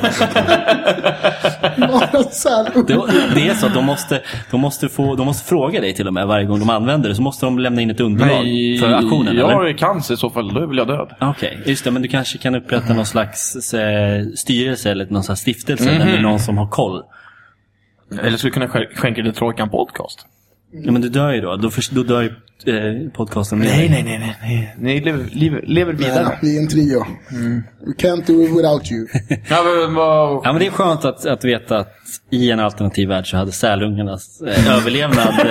Det, det är så att de måste, de, måste få, de måste fråga dig till och med varje gång de använder det. Så måste de lämna in ett underlag Nej, för aktionen. jag eller? har cancer i så fall. Då är väl jag död. Okej, just det. Men du kanske kan upprätta någon slags eh, styrelse eller någon slags stiftelse. Mhm. Eller någon som har koll. Eller skulle kunna skänka det Trojkan podcast. Ja, men du dör ju då. Då, förs- då dör ju eh, podcasten Nej, nej, nej, nej. nej. Ni lever, lever, lever Nej, vidare. vi är en trio. We can't do it without you. Ja, men, vad... Ja, men det är skönt att, att veta att i en alternativ värld så hade sälungarnas eh, överlevnad...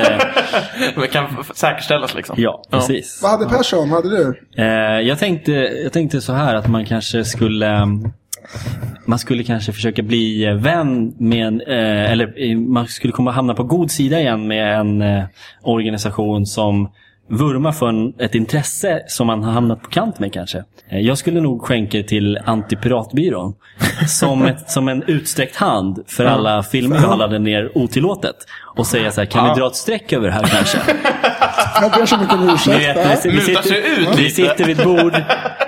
Eh, kan säkerställas liksom. ja, precis. Vad hade Persson? Vad hade du? Eh, jag, tänkte, jag tänkte så här att man kanske skulle... ehm, Man skulle kanske försöka bli eh, vän med en, eh, eller eh, man skulle komma hamna på god sida igen med en eh, organisation som vurmar för en, ett intresse som man har hamnat på kant med kanske. Eh, jag skulle nog skänka det till Antipiratbyrån. Som, ett, som en utsträckt hand för alla filmer jag laddade ner otillåtet. Och säga så här, kan vi dra ett streck över det här kanske? Jag ber så mycket om Ni ursäkt. vet, Ja. vi, sitter, vi, sitter, ut vi sitter vid ett bord,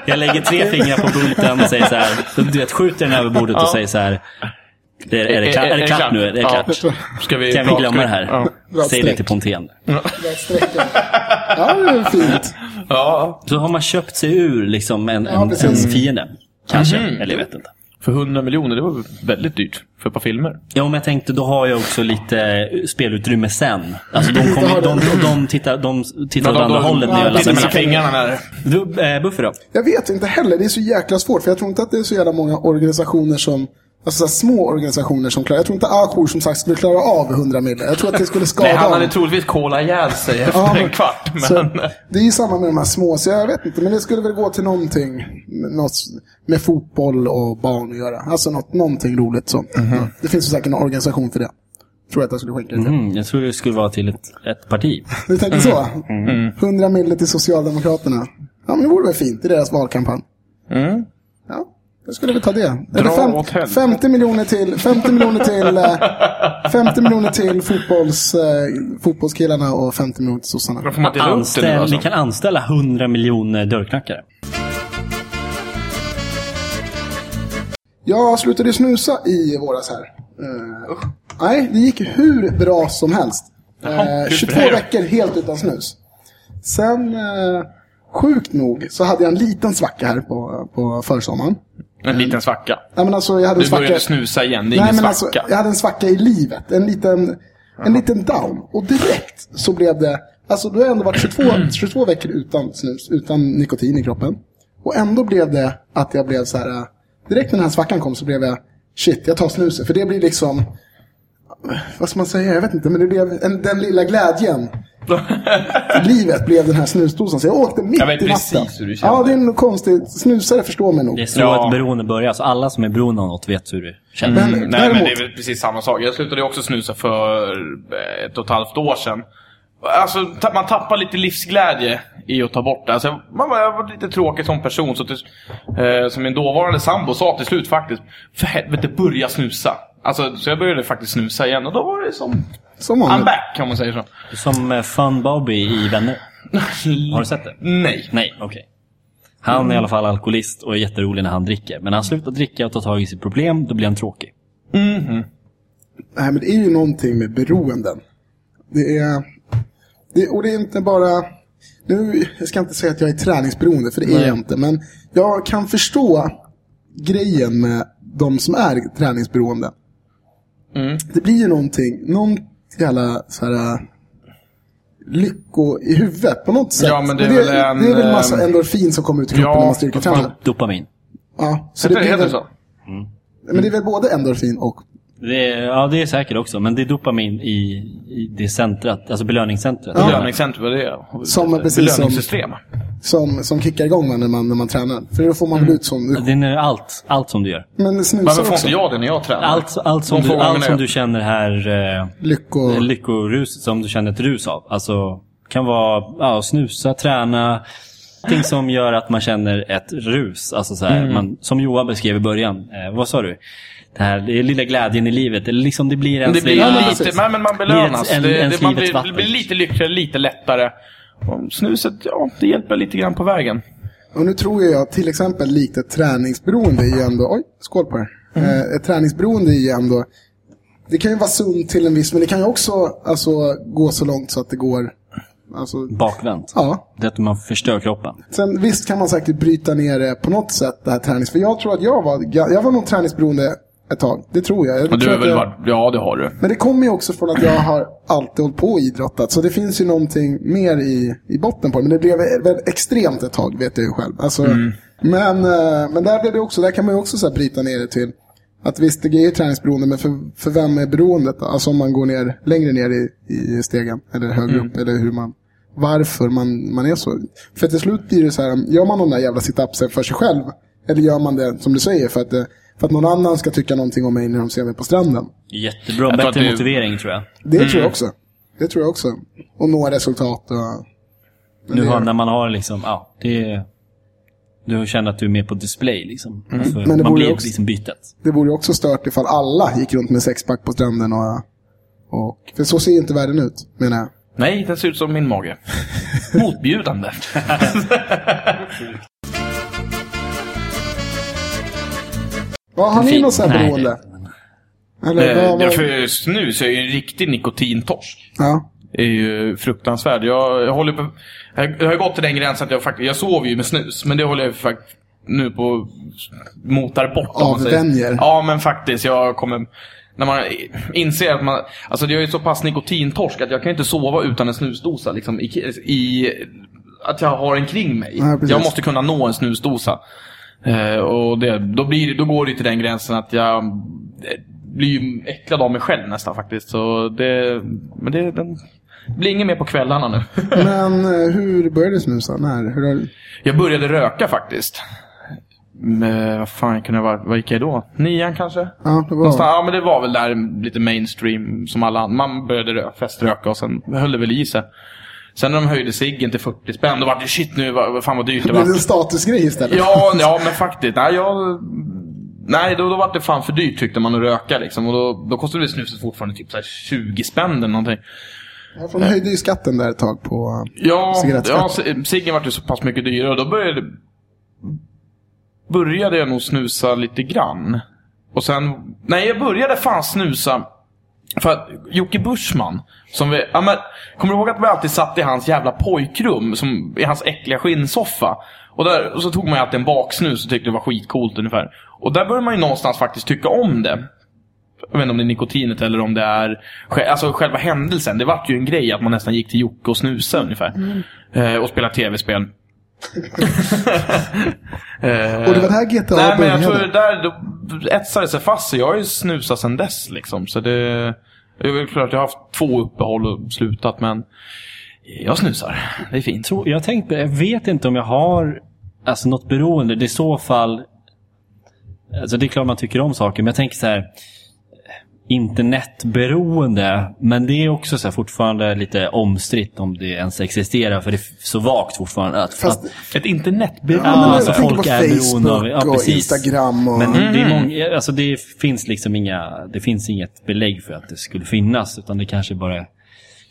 jag lägger tre fingrar på bulten och säger så här. Du vet, skjuter den över bordet och säger så här. Är, är, det, klart, är det klart nu? Är det Ja. klart? Ska vi Kan vi glömma det här? Ja. Säg det till Pontén. Över. Ja, det är fint. ja. Så har man köpt sig ur liksom en, Ja, en, en fiende. Kanske, Mhm. eller jag vet inte. För 100 miljoner, det var väldigt dyrt för ett par filmer. Ja, men jag tänkte då har jag också lite spelutrymme sen. Alltså de, kommer, de, de, de tittar, de tittar åt andra hållet när jag laddar mellan ner. fingrarna där. Du, eh, Buffer då? Jag vet inte heller. Det är så jäkla svårt. För jag tror inte att det är så jävla många organisationer som... Alltså små organisationer som klarar... Jag tror inte Ajour som sagt skulle klara av 100 mil. Jag tror att det skulle skada Nej, han dem. hade troligtvis kola ihjäl sig efter Ja, en kvart. Men... Så, det är ju samma med de här små, så jag vet inte. Men det skulle väl gå till någonting. Något med fotboll och barn att göra. Alltså något, någonting roligt så. Mhm. Det finns ju säkert en organisation för det. Tror jag att jag skulle skicka det till. Mm, jag tror det skulle vara till ett, ett parti. Du tänker så? Mm. 100 mil till Socialdemokraterna. Ja, men det vore väl fint i deras valkampanj. Mm. Ja, jag skulle väl ta det. Eller fem, åt helvete. 50 miljoner till, 50 miljoner till, eh, 50 miljoner till fotbolls, eh, fotbollskillarna och 50 miljoner till sossarna. Nu Anställ, alltså. Ni kan anställa 100 miljoner dörrknackare. Jag slutade snusa i våras här. Eh, nej, det gick hur bra som helst. Eh, för 22 dig då. veckor helt utan snus. Sen, eh, sjukt nog, så hade jag en liten svacka här på, på försommaren. En liten svacka. Nej, men alltså, jag hade en Du svacka... började snusa igen, det är Nej, ingen men svacka. alltså, jag hade en svacka i livet. En liten, en liten down. Och direkt så blev det... Alltså, då har jag ändå varit 22, 22 veckor utan snus, utan nikotin i kroppen. Och ändå blev det att jag blev så här... äh, Direkt när den här svackan kom så blev jag... Shit, jag tar snuset. För det blir liksom... Vad ska man säga? Jag vet inte. Men det blev en, den lilla glädjen. Livet blev den här snusdosan. Så jag åkte mitt Jag i precis natten. hur du känner. Ja, det är nog konstigt. Snusare förstår mig nog. Det är så Ja. ett beroende börjar. Så alla som är beroende av något vet hur det känns. Men, Mm, nej, men det är väl precis samma sak. Jag slutade också snusa för eh, ett och ett halvt år sedan. Alltså, man tappar lite livsglädje i att ta bort det. Alltså, man var, jag var lite tråkig som person. Så till, eh, som min dåvarande sambo sa till slut faktiskt. För helvete, börja snusa. Alltså, så jag började faktiskt snusa igen. Och då var det som... som I'm back, om man säger så. Som eh, Fun Bobby i Vänner. Har du sett det? Nej. Nej, okej. Han är i alla fall alkoholist och är jätterolig när han dricker. Men när han slutar dricka och tar tag i sitt problem, då blir han tråkig. Nej, men det är ju någonting med beroenden. Det är... Det, och det är inte bara... Nu, jag ska inte säga att jag är träningsberoende, för det är jag inte. Men jag kan förstå grejen med de som är träningsberoende. Mm. Det blir ju någonting, någon jävla så här, äh, lycko i huvudet på något sätt. Ja, men det är det, väl en, det är väl massa ehm, endorfin som kommer ut i kroppen ja, när man styrketränar. Dopamin. Ja, så Så det heter väl, så? Men det är väl både endorfin och... Det är, ja, det är säkert också. Men det är dopamin i, i det centret, alltså belöningscentret. Ja. Belöningscentrum, vad är det? Som är precis som- Belöningssystem. Som, som kickar igång när, man när man tränar. För då får man väl ut som... Det är allt, allt som du gör. Men Varför får inte jag det när jag tränar? Allt, allt, som, du, allt som du känner här, eh, Lycko... lyckorus som du känner ett rus av. Alltså, kan vara ja, snusa, träna, Någonting som gör att man känner ett rus. Alltså så här, man, som Johan beskrev i början. Eh, vad sa du? Det här lilla glädjen i livet. Det, liksom, det blir ens Det blir lilla- Ja, lite, precis. nej, men man belönas. en- det, ens det, man livets blir, vatten. blir lite lyckligare, lite lättare. Och snuset, ja, det hjälper lite grann på vägen. Och nu tror jag till exempel likt ett träningsberoende är ju ändå, oj, skål på det. Mm. Eh, ett träningsberoende är ju ändå, det kan ju vara sunt till en viss, men det kan ju också alltså, gå så långt så att det går, alltså, bakvänt. ja. Det är att man förstör kroppen. Sen visst kan man säkert bryta ner det på något sätt, det här tränings... För jag tror att jag var, jag var nog träningsberoende ett tag. Det tror jag. jag du har väl jag, varit, ja det har du. Men det kommer ju också från att jag har alltid hållit på och idrottat. Så det finns ju någonting mer i, i botten på det. Men det blev väl extremt ett tag, vet jag ju själv. Alltså, men, eh, men där blev det också, där kan man ju också så här bryta ner det till. Att visst, det är ju träningsberoende, men för, för vem är beroendet då? Alltså om man går ner, längre ner i, i stegen, eller högre upp, eller hur man, varför man, man är så. För till slut blir det så här, gör man de där jävla sit-upsen för sig själv? Eller gör man det, som du säger, för att, eh, för att någon annan ska tycka någonting om mig när de ser mig på stranden? Jättebra. Jag Bättre det- motivering tror jag. Det tror jag också. Det tror jag också. Och nå resultat och... Nu har, när man har liksom, ja, det är... Du känner att du är med på display liksom. Alltså, Men det man borde blir också- liksom bytet. Det vore ju också stört ifall alla gick runt med sexpack på stranden och... och för så ser ju inte världen ut, menar jag. Nej, den ser ut som min mage. Motbjudande. Vad har ni Fint. något sånt här Nej, beroende? Eh, Eller vad, ja, vad... för snus är ju en riktig nikotintorsk. Ja. är ju fruktansvärd. Jag, jag håller på... Jag, jag har gått till den gränsen att jag faktiskt... Jag sover ju med snus, men det håller jag faktiskt nu på motar bort. Avvänjer. Ja, men faktiskt. Jag kommer... När man inser att man... Alltså jag är så pass nikotintorsk att jag kan inte sova utan en snusdosa. Liksom, i, i, att jag har en kring mig. Ja, jag måste kunna nå en snusdosa. Eh, och det, då, blir, då går det till den gränsen att jag eh, blir äcklad av mig själv nästan faktiskt. Så det, men det, den, det blir inget mer på kvällarna nu. Men eh, hur började du snusa? När? Hur har... jag började röka faktiskt. Men, vad fan kunde det vara? Vad gick jag då? Nian kanske? Ja, det Någonstans, var... ja, men det var väl där lite mainstream som alla andra. Man började rö- feströka och sen höll det väl i sig. Sen när de höjde ciggen till 40 spänn, då var det shit nu, vad, fan vad dyrt det Det blev en var. statusgrej istället. Ja, ja men faktiskt. Nej, jag... Nej, då, då var det fan för dyrt tyckte man att röka liksom. Och då, då kostade det snuset fortfarande typ så här 20 spänn eller någonting. Ja, för de höjde ju skatten där ett tag på... Ja, Cigarettskatt. ja ciggen var ju så pass mycket dyrare och då började, började jag nog snusa lite grann. Och sen, nej jag började fan snusa för att Jocke Buschman, som vi, ja men, kommer du ihåg att vi alltid satt i hans jävla pojkrum, som, i hans äckliga skinnsoffa? Och, där, och så tog man ju alltid en baksnus och tyckte det var skitcoolt ungefär. Och där började man ju någonstans faktiskt tycka om det. Jag vet inte om det är nikotinet eller om det är alltså själva händelsen. Det vart ju en grej att man nästan gick till Jocke och snusade ungefär. Eh, och spelade tv-spel. Och det var där GTA Nej, men jag tror det där etsade sig fast. Så jag har ju snusat sedan dess liksom. Så det... Det är klart jag har haft två uppehåll och slutat, men... Jag snusar. Det är fint. tror, jag har tänkt på det. Jag vet inte om jag har alltså, något beroende. Det är i så fall... Alltså det är klart man tycker om saker, men jag tänker så här... Internetberoende, men det är också så här fortfarande lite omstritt om det ens existerar, för det är så vagt fortfarande. Att, Fast, att, Ett internetberoende. Ja, men alltså folk är beroende av... Ja, Facebook och. Instagram och... Men det, Mm. är många, alltså det finns liksom inga, det finns inget belägg för att det skulle finnas, utan det kanske bara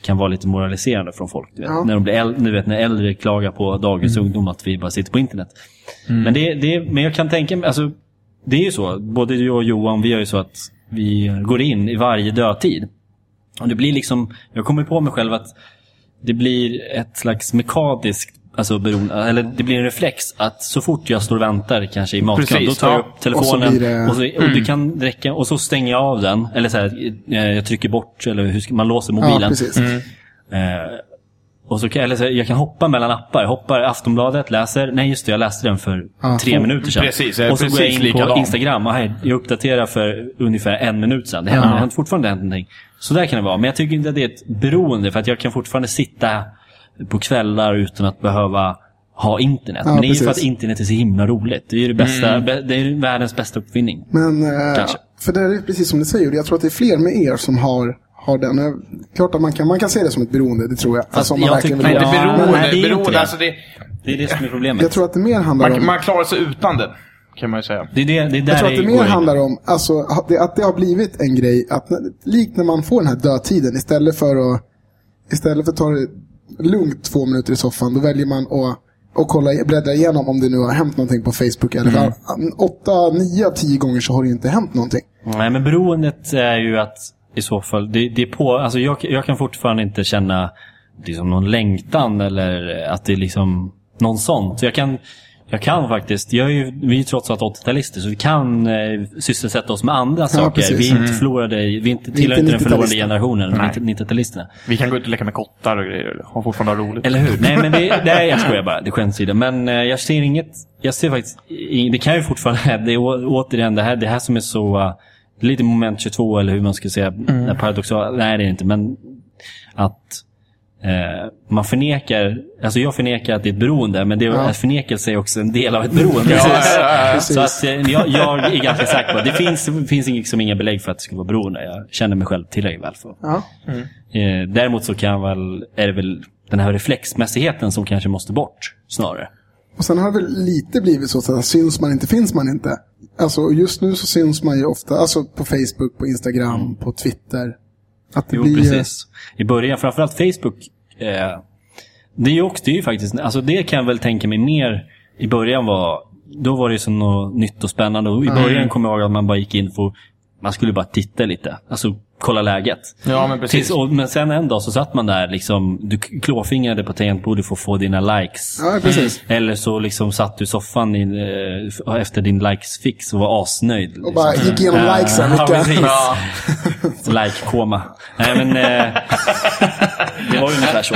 kan vara lite moraliserande från folk. Du vet. Ja. När de blir äldre, ni vet, när äldre klagar på dagens ungdom att vi bara sitter på internet. Men, det, det, men jag kan tänka mig, alltså, det är ju så, både du och Johan, vi gör ju så att vi går in i varje dödtid. Och det blir liksom, jag kommer på mig själv att det blir ett slags mekaniskt Alltså beroende, eller det blir en reflex att så fort jag står och väntar kanske i matkön, Precis, då tar jag ja. upp telefonen Och så det- och, så, och det kan räcka, och så stänger jag av den. Eller så här, eh, jag trycker bort, eller hur ska, man låser Ja, mobilen. Mm. Eh, och så kan, eller så, här, jag kan hoppa mellan appar. Jag hoppar Aftonbladet, läser. Nej just det, jag läste den för Ja, tre så- minuter sedan. Precis, och så går jag precis in på likadan. Instagram och hej, jag uppdaterar för ungefär en minut sedan. Det har fortfarande hänt någonting. Så där kan det vara. Men jag tycker inte att det är ett beroende för att jag kan fortfarande sitta på kvällar utan att behöva ha internet. Ja, Men det är ju för precis. att internet är så himla roligt. Det är ju det bästa, Mm. det är världens bästa uppfinning. Men, eh, Kanske. för det är precis som du säger, jag tror att det är fler med er som har, har den. Jag- Klart att man kan, man kan se det som ett beroende, det tror jag. Alltså om man jag tycker- inte Ja, beroende. nej, det är beroende det. alltså det, Det är det som är problemet. Jag tror att det mer handlar man, om... man klarar sig utan det, kan man ju säga. det är, det, det är där Jag tror att det mer handlar om alltså, att det, att det har blivit en grej, att likt när man får den här dödtiden, istället för att, istället för att ta det lugnt två minuter i soffan, då väljer man att och kolla, bläddra igenom om det nu har hänt någonting på Facebook. Eller Mm. åtta, nio av tio gånger så har det inte hänt någonting. Nej, men beroendet är ju att i så fall, det, det är på, alltså jag, jag kan fortfarande inte känna liksom någon längtan eller att det är liksom någon sånt. Jag kan, jag kan faktiskt, jag är ju, vi är ju trots allt 80-talister så vi kan eh, sysselsätta oss med andra saker. precis. Vi är inte förlorade, vi är inte, tillhör inte den förlorade 90-talister. generationen, Nej. 90-talisterna. Vi kan gå ut och leka med kottar och grejer och ha fortfarande ha roligt. Eller hur? Nej, men det, nej, jag skojar bara. Det är skämt åsido. Men eh, jag ser inget... Jag ser faktiskt... Det kan ju fortfarande... Det är å- återigen det här, det här som är så... Uh, lite moment 22 eller hur man ska säga. Mm. Paradoxalt. Nej, det är det inte. Men att eh, man förnekar... Alltså jag förnekar att det är ett beroende. Men det, Ja. att förnekelse är också en del av ett beroende. Ja, ja, ja, Så att, eh, jag, jag är ganska säker på att det finns, finns liksom inga belägg för att det skulle vara beroende. Jag känner mig själv tillräckligt väl för. Ja. Eh, däremot så kan väl, är det väl den här reflexmässigheten som kanske måste bort snarare. Och sen har det väl lite blivit så att syns man inte finns man inte. Alltså just nu så syns man ju ofta, alltså på Facebook, på Instagram, på Twitter. Att det Mm. Jo, blir... precis. I början, framförallt Facebook. Eh, det är ju också, det är ju faktiskt, alltså det kan jag väl tänka mig mer i början var, då var det ju som något nytt och spännande. Och I Mm. början kommer jag ihåg att man bara gick in för, man skulle bara titta lite. Alltså kolla läget. Ja, men precis. Tills, och, men sen en dag så satt man där liksom, du klåfingrade på tangentbordet för att få dina likes. Ja, precis. Eller så liksom satt du i soffan i, eh, efter din likes-fix och var asnöjd. Och Liksom. bara gick igenom Ja, likesen. ja, precis. Ja. Like-koma. Nej men, eh, det var ju ungefär så.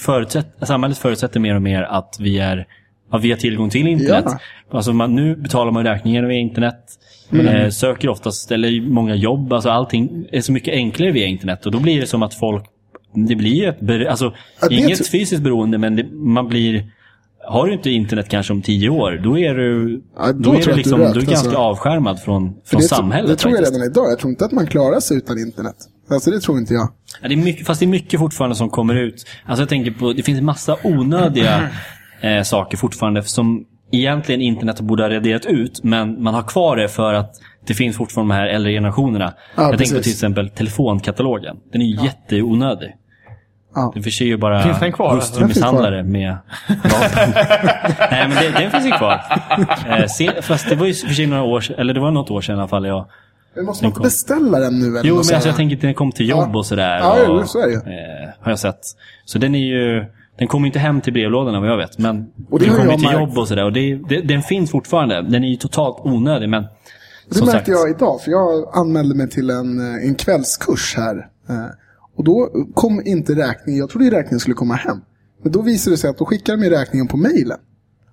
Förutsätt, samhället förutsätter mer och mer att vi, är, har tillgång till internet. Ja. Alltså man, nu betalar man räkningar via internet. Mm. Eh, söker oftast, eller många jobb. Alltså allting är så mycket enklare via internet. Och då blir det som att folk... Det blir ett... Alltså, Ja, inget tror- fysiskt beroende, men det, man blir... Har du inte internet kanske om tio år, då är du, Ja, då då är du, liksom, du är ganska alltså. avskärmad från, från det, samhället. det tror jag faktiskt. redan idag. Jag tror inte att man klarar sig utan internet. Alltså det tror inte jag. Ja, det är mycket, fast det är mycket fortfarande som kommer ut. Alltså jag tänker på, det finns en massa onödiga eh, saker fortfarande som egentligen internet borde ha raderat ut, men man har kvar det för att det finns fortfarande de här äldre generationerna. Ja, jag tänker på precis. till exempel telefonkatalogen. Den är ju jätteonödig. Ja. Det förser ju bara Finns den kvar? hustrumisshandlare med vapen. Nej, men det, den finns ju kvar. Eh, se, fast det var ju för sig några år eller det var något år sedan i alla fall. Jag, Men måste man inte beställa den nu? Eller Jo, men alltså, jag tänker att den kom till jobb Ja. och sådär. Ja, och, jo, så är det ju. Eh, har jag sett. Så den är ju... Den kommer inte hem till brevlådorna vad jag vet. Men Och det den kommer till märkt. jobb och sådär. Och det, det, den finns fortfarande. Den är ju totalt onödig. Men Det märkte sagt, jag idag, för jag anmälde mig till en, eh, en kvällskurs här. Eh, Och då kom inte räkningen, jag trodde räkningen skulle komma hem. Men då visade det sig att då skickade de räkningen på mejlen.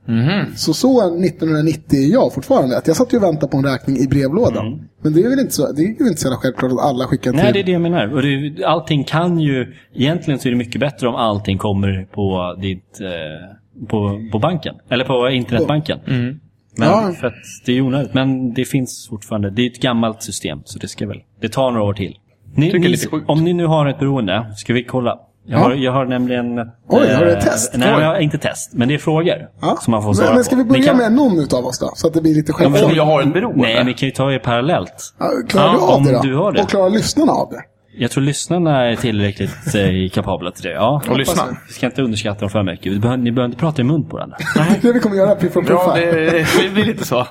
Mhm. Så så 1990 är jag fortfarande. Att jag satt ju och väntade på en räkning i brevlådan. Men det är väl inte så, det är ju inte så självklart att alla skickar till... Nej, det är det jag menar. Och det, allting kan ju... Egentligen så är det mycket bättre om allting kommer på ditt... Eh, på, på banken. Eller på internetbanken. Men Ja. för att det är onödigt. Men det finns fortfarande. Det är ett gammalt system. Så det ska väl... Det tar några år till. Ni, ni, om ni nu har ett beroende, ska vi kolla. Jag, Ja. har, jag har nämligen... ett, Oj, har du eh, ett test? Nej, jag har inte test. Men det är frågor Ja. som man får svara men, men ska vi börja Ni kan- med någon utav oss då? Så att det blir lite Om självklart. jag har ett beroende? Nej, men vi kan ju ta det parallellt. Ja, klarar Ja, du av om det då? du har det. Och klarar lyssnarna av det? Jag tror lyssnarna är tillräckligt eh, kapabla till det. Ja. Och lyssna. Vi ska inte underskatta dem för mycket. Vi behöver, ni behöver inte prata i mun på varandra. Det är det vi kommer göra, Piff och Ja, Puffa. det, det blir lite så.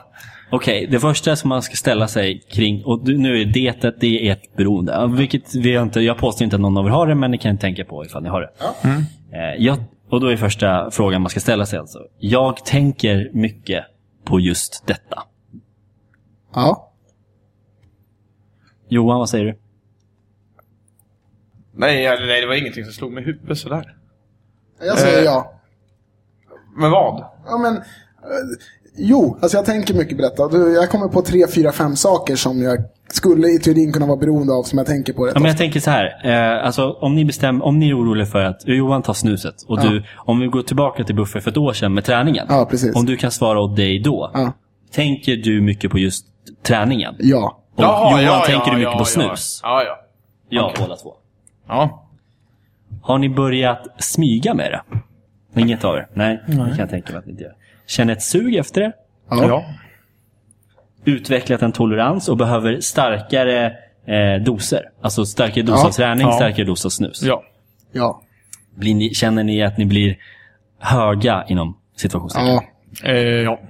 Okej, det första som man ska ställa sig kring, och nu är det det är ett beroende. Vilket vi inte, jag påstår inte att någon av er har det, men ni kan tänka på ifall ni har det. Eh, jag, och då är första frågan man ska ställa sig alltså. Jag tänker mycket på just detta. Ja. Johan, vad säger du? Nej, nej, det var ingenting som slog mig i huvudet sådär. Jag säger Eh. ja. Men vad? Ja, men... Jo, alltså jag tänker mycket på detta. Du, Jag kommer på tre, fyra, fem saker som jag skulle i teorin kunna vara beroende av som jag tänker på rätt Ja, men jag tänker så här. Eh, alltså, om, ni bestäm, om ni är oroliga för att Johan tar snuset och Ja. du, om vi går tillbaka till Buffer för ett år sedan med träningen. Ja, precis. Om du kan svara åt dig då. Ja. Tänker du mycket på just träningen? Ja. Och Johan, tänker du mycket ja, på snus? Ja, ja. Ja, Okej. båda två. Ja. Har ni börjat smyga med det? Inget av er? Nej, det kan jag tänka mig att ni inte gör. Känner ett sug efter det? ja. Utvecklat en tolerans och behöver starkare eh, doser. Alltså starkare dos Ja. av träning, Ja. starkare dos av snus. ja. Ja. Blir ni, känner ni att ni blir höga inom situationstecken? Ja. Eh, ja.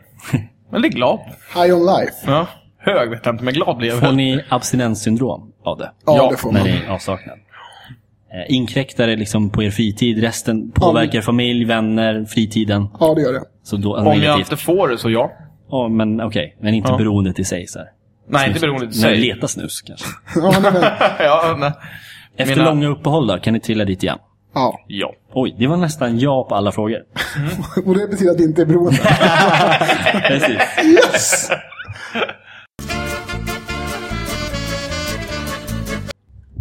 Men det är glad. High on life. Ja. Hög vet jag inte, men glad blir jag Får väl. ni abstinenssyndrom av det? Ja, Ja, det får När man. ni är avsaknad? Eh, inkräktar det liksom på er fritid? Resten påverkar familj, vänner, fritiden? Ja, det gör det. Så då, Om jag negativt. inte får det så ja. Ja, men okej. Men inte Ja. beroendet i sig. Så här. Nej, inte beroende till När ni sig. letar snus kanske. Ja, nej, nej. Efter Mina- långa uppehåll då, kan ni trilla dit igen? ja. Ja. Oj, det var nästan ja på alla frågor. Och det betyder att det inte är beroende. Precis. Yes!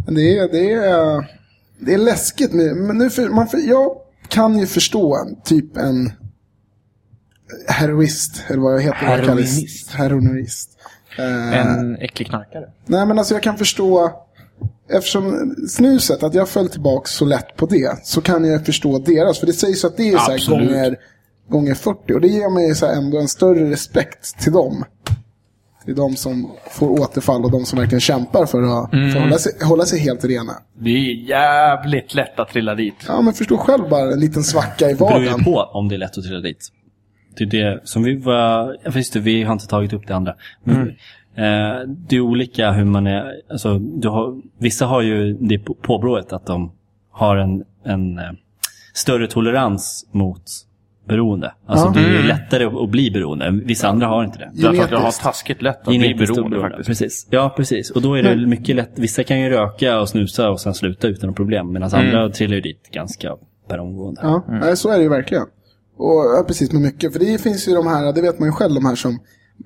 Men det är, det är, det är läskigt. Men nu för, man, för, jag kan ju förstå en, typ en heroist, eller vad heter det? Heroinist. Heroinist. Eh, En äcklig knarkare. Nej men alltså jag kan förstå, eftersom snuset, att jag föll tillbaka så lätt på det, så kan jag förstå deras. För det sägs att det är så här gånger, gånger 40. Och det ger mig så här ändå en större respekt till dem. Till de som får återfall och de som verkligen kämpar för att, för att hålla, sig, hålla sig helt rena. Det är jävligt lätt att trilla dit. Ja men förstå själv bara en liten svacka i Det beror vardagen. ju på om det är lätt att trilla dit. Det är det som vi var... ja, Just det, vi har inte tagit upp det andra. Men, eh, det är olika hur man är... Alltså, du har, vissa har ju det på- påbrået att de har en, en eh, större tolerans mot beroende. Alltså Ja. det är ju lättare att, bli beroende. Vissa andra har inte det. Därför att jag har taskigt lätt att bli Genetiskt beroende beroende, faktiskt. Precis. Ja, precis. Och då är det mycket lätt. Vissa kan ju röka och snusa och sen sluta utan problem. Medan andra trillar ju dit ganska per omgående. Ja, nej, så är det ju verkligen. Och ja, precis med mycket. För det finns ju de här, det vet man ju själv, de här som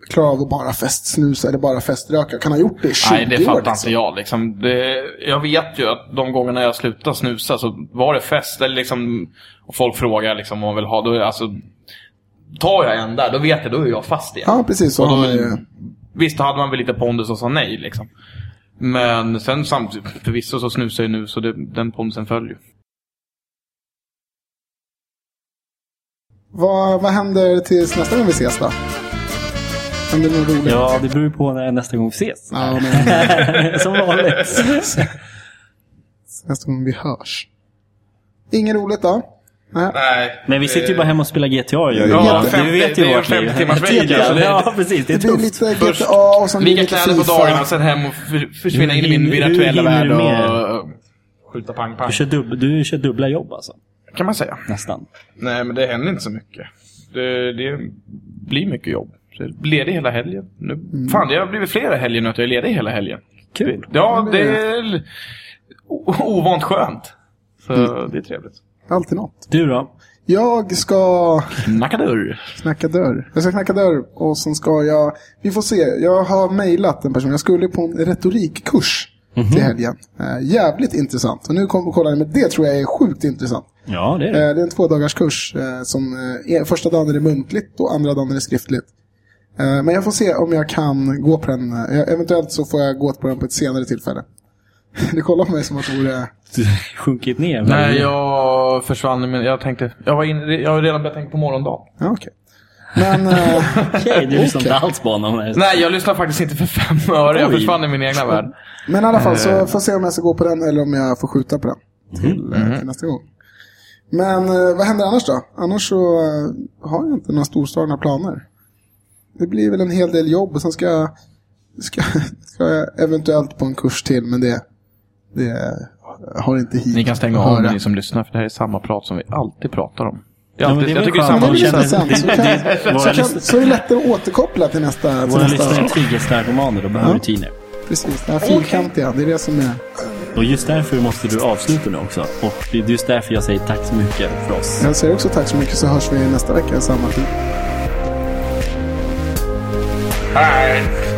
klarar av att bara festsnusa eller bara feströka. Kan ha gjort det i 20 Nej, det år. fattar liksom. inte jag. Liksom. Det, jag vet ju att de gångerna jag slutade snusa så var det fest eller liksom, och folk frågar liksom, om man vill ha. Då, är alltså, tar jag en där, då vet jag, då är jag fast igen. Ja, precis. Så Och då, ju, Visst, då hade man väl lite pondus och sa nej. Liksom. Men sen samtidigt, förvisso så snusar jag nu så det, den pondusen följer. Vad, vad händer tills nästa gång vi ses då? Händer det något roligt? Ja, det beror ju på när nästa gång vi ses. Ja, men, Som vanligt. nästa gång vi hörs. Inget roligt då? Nej. Nej. Men vi sitter ju bara hemma och spelar GTA. Jag, Ja, ja, femtio- du vet det ju är ju vårt liv. 50 timmars vecka, GTA, så det- Ja, precis. Det är Det blir tufft. lite GTA och sen blir det Vilka lite kläder på dagarna, sen hem och för, försvinna in i min virtuella värld och skjuta pang pang. Du kör, dubb, du kör dubbla jobb alltså? Kan man säga. Nästan. Nej, men det händer inte så mycket. Det, det blir mycket jobb. Så jag är ledig hela helgen. Nu, Fan, det har blivit flera helger nu att jag är ledig hela helgen. Kul. Ja, det är ovant skönt. Så det är trevligt. Alltid något. Du då? Jag ska Knacka dörr. knacka dörr. Jag ska knacka dörr och sen ska jag... Vi får se. Jag har mejlat en person. Jag skulle på en retorikkurs till helgen. Eh, jävligt intressant. Och nu kommer vi kolla det, men det tror jag är sjukt intressant. Ja, det är Eh, det. det är en två dagars kurs eh, som eh, är, första dagen är det muntligt och andra dagen är det skriftligt. Men jag får se om jag kan gå på den. Eventuellt så får jag gå på den på ett senare tillfälle. Du kollar på mig som att det vore... Sjunkit ner. Nej, jag försvann. Men jag tänkte, jag, var in, jag har redan börjat tänka på morgondagen. Ja, okej. Men... Eh, Okej, du lyssnar inte alls på honom. Nej. Jag lyssnar faktiskt inte för fem öre. Jag försvann i min egna värld. Men i alla fall så får jag se om jag ska gå på den eller om jag får skjuta på den. Till, eh, till nästa gång. Men eh, vad händer annars då? Annars så eh, har jag inte några storslagna planer. Det blir väl en hel del jobb och sen ska jag, ska, ska jag eventuellt på en kurs till. Men det, det har inte hit Ni kan stänga av ni som lyssnar, för det här är samma prat som vi alltid pratar om. Det är Ja, men alltid, det är jag tycker det är samma det känner-. Så, det- kan, det- så, våra kan, lyssnare- så är det lättare att återkoppla till nästa. Till Våra nästa lyssnare är trygghetsnarkomaner och behöver Ja. rutiner. Precis, det här fyrkantiga. Det är det som är... Och just därför måste du avsluta nu också. Och det är just därför jag säger tack så mycket för oss. Jag säger också tack så mycket så hörs vi nästa vecka i samma tid. Hej!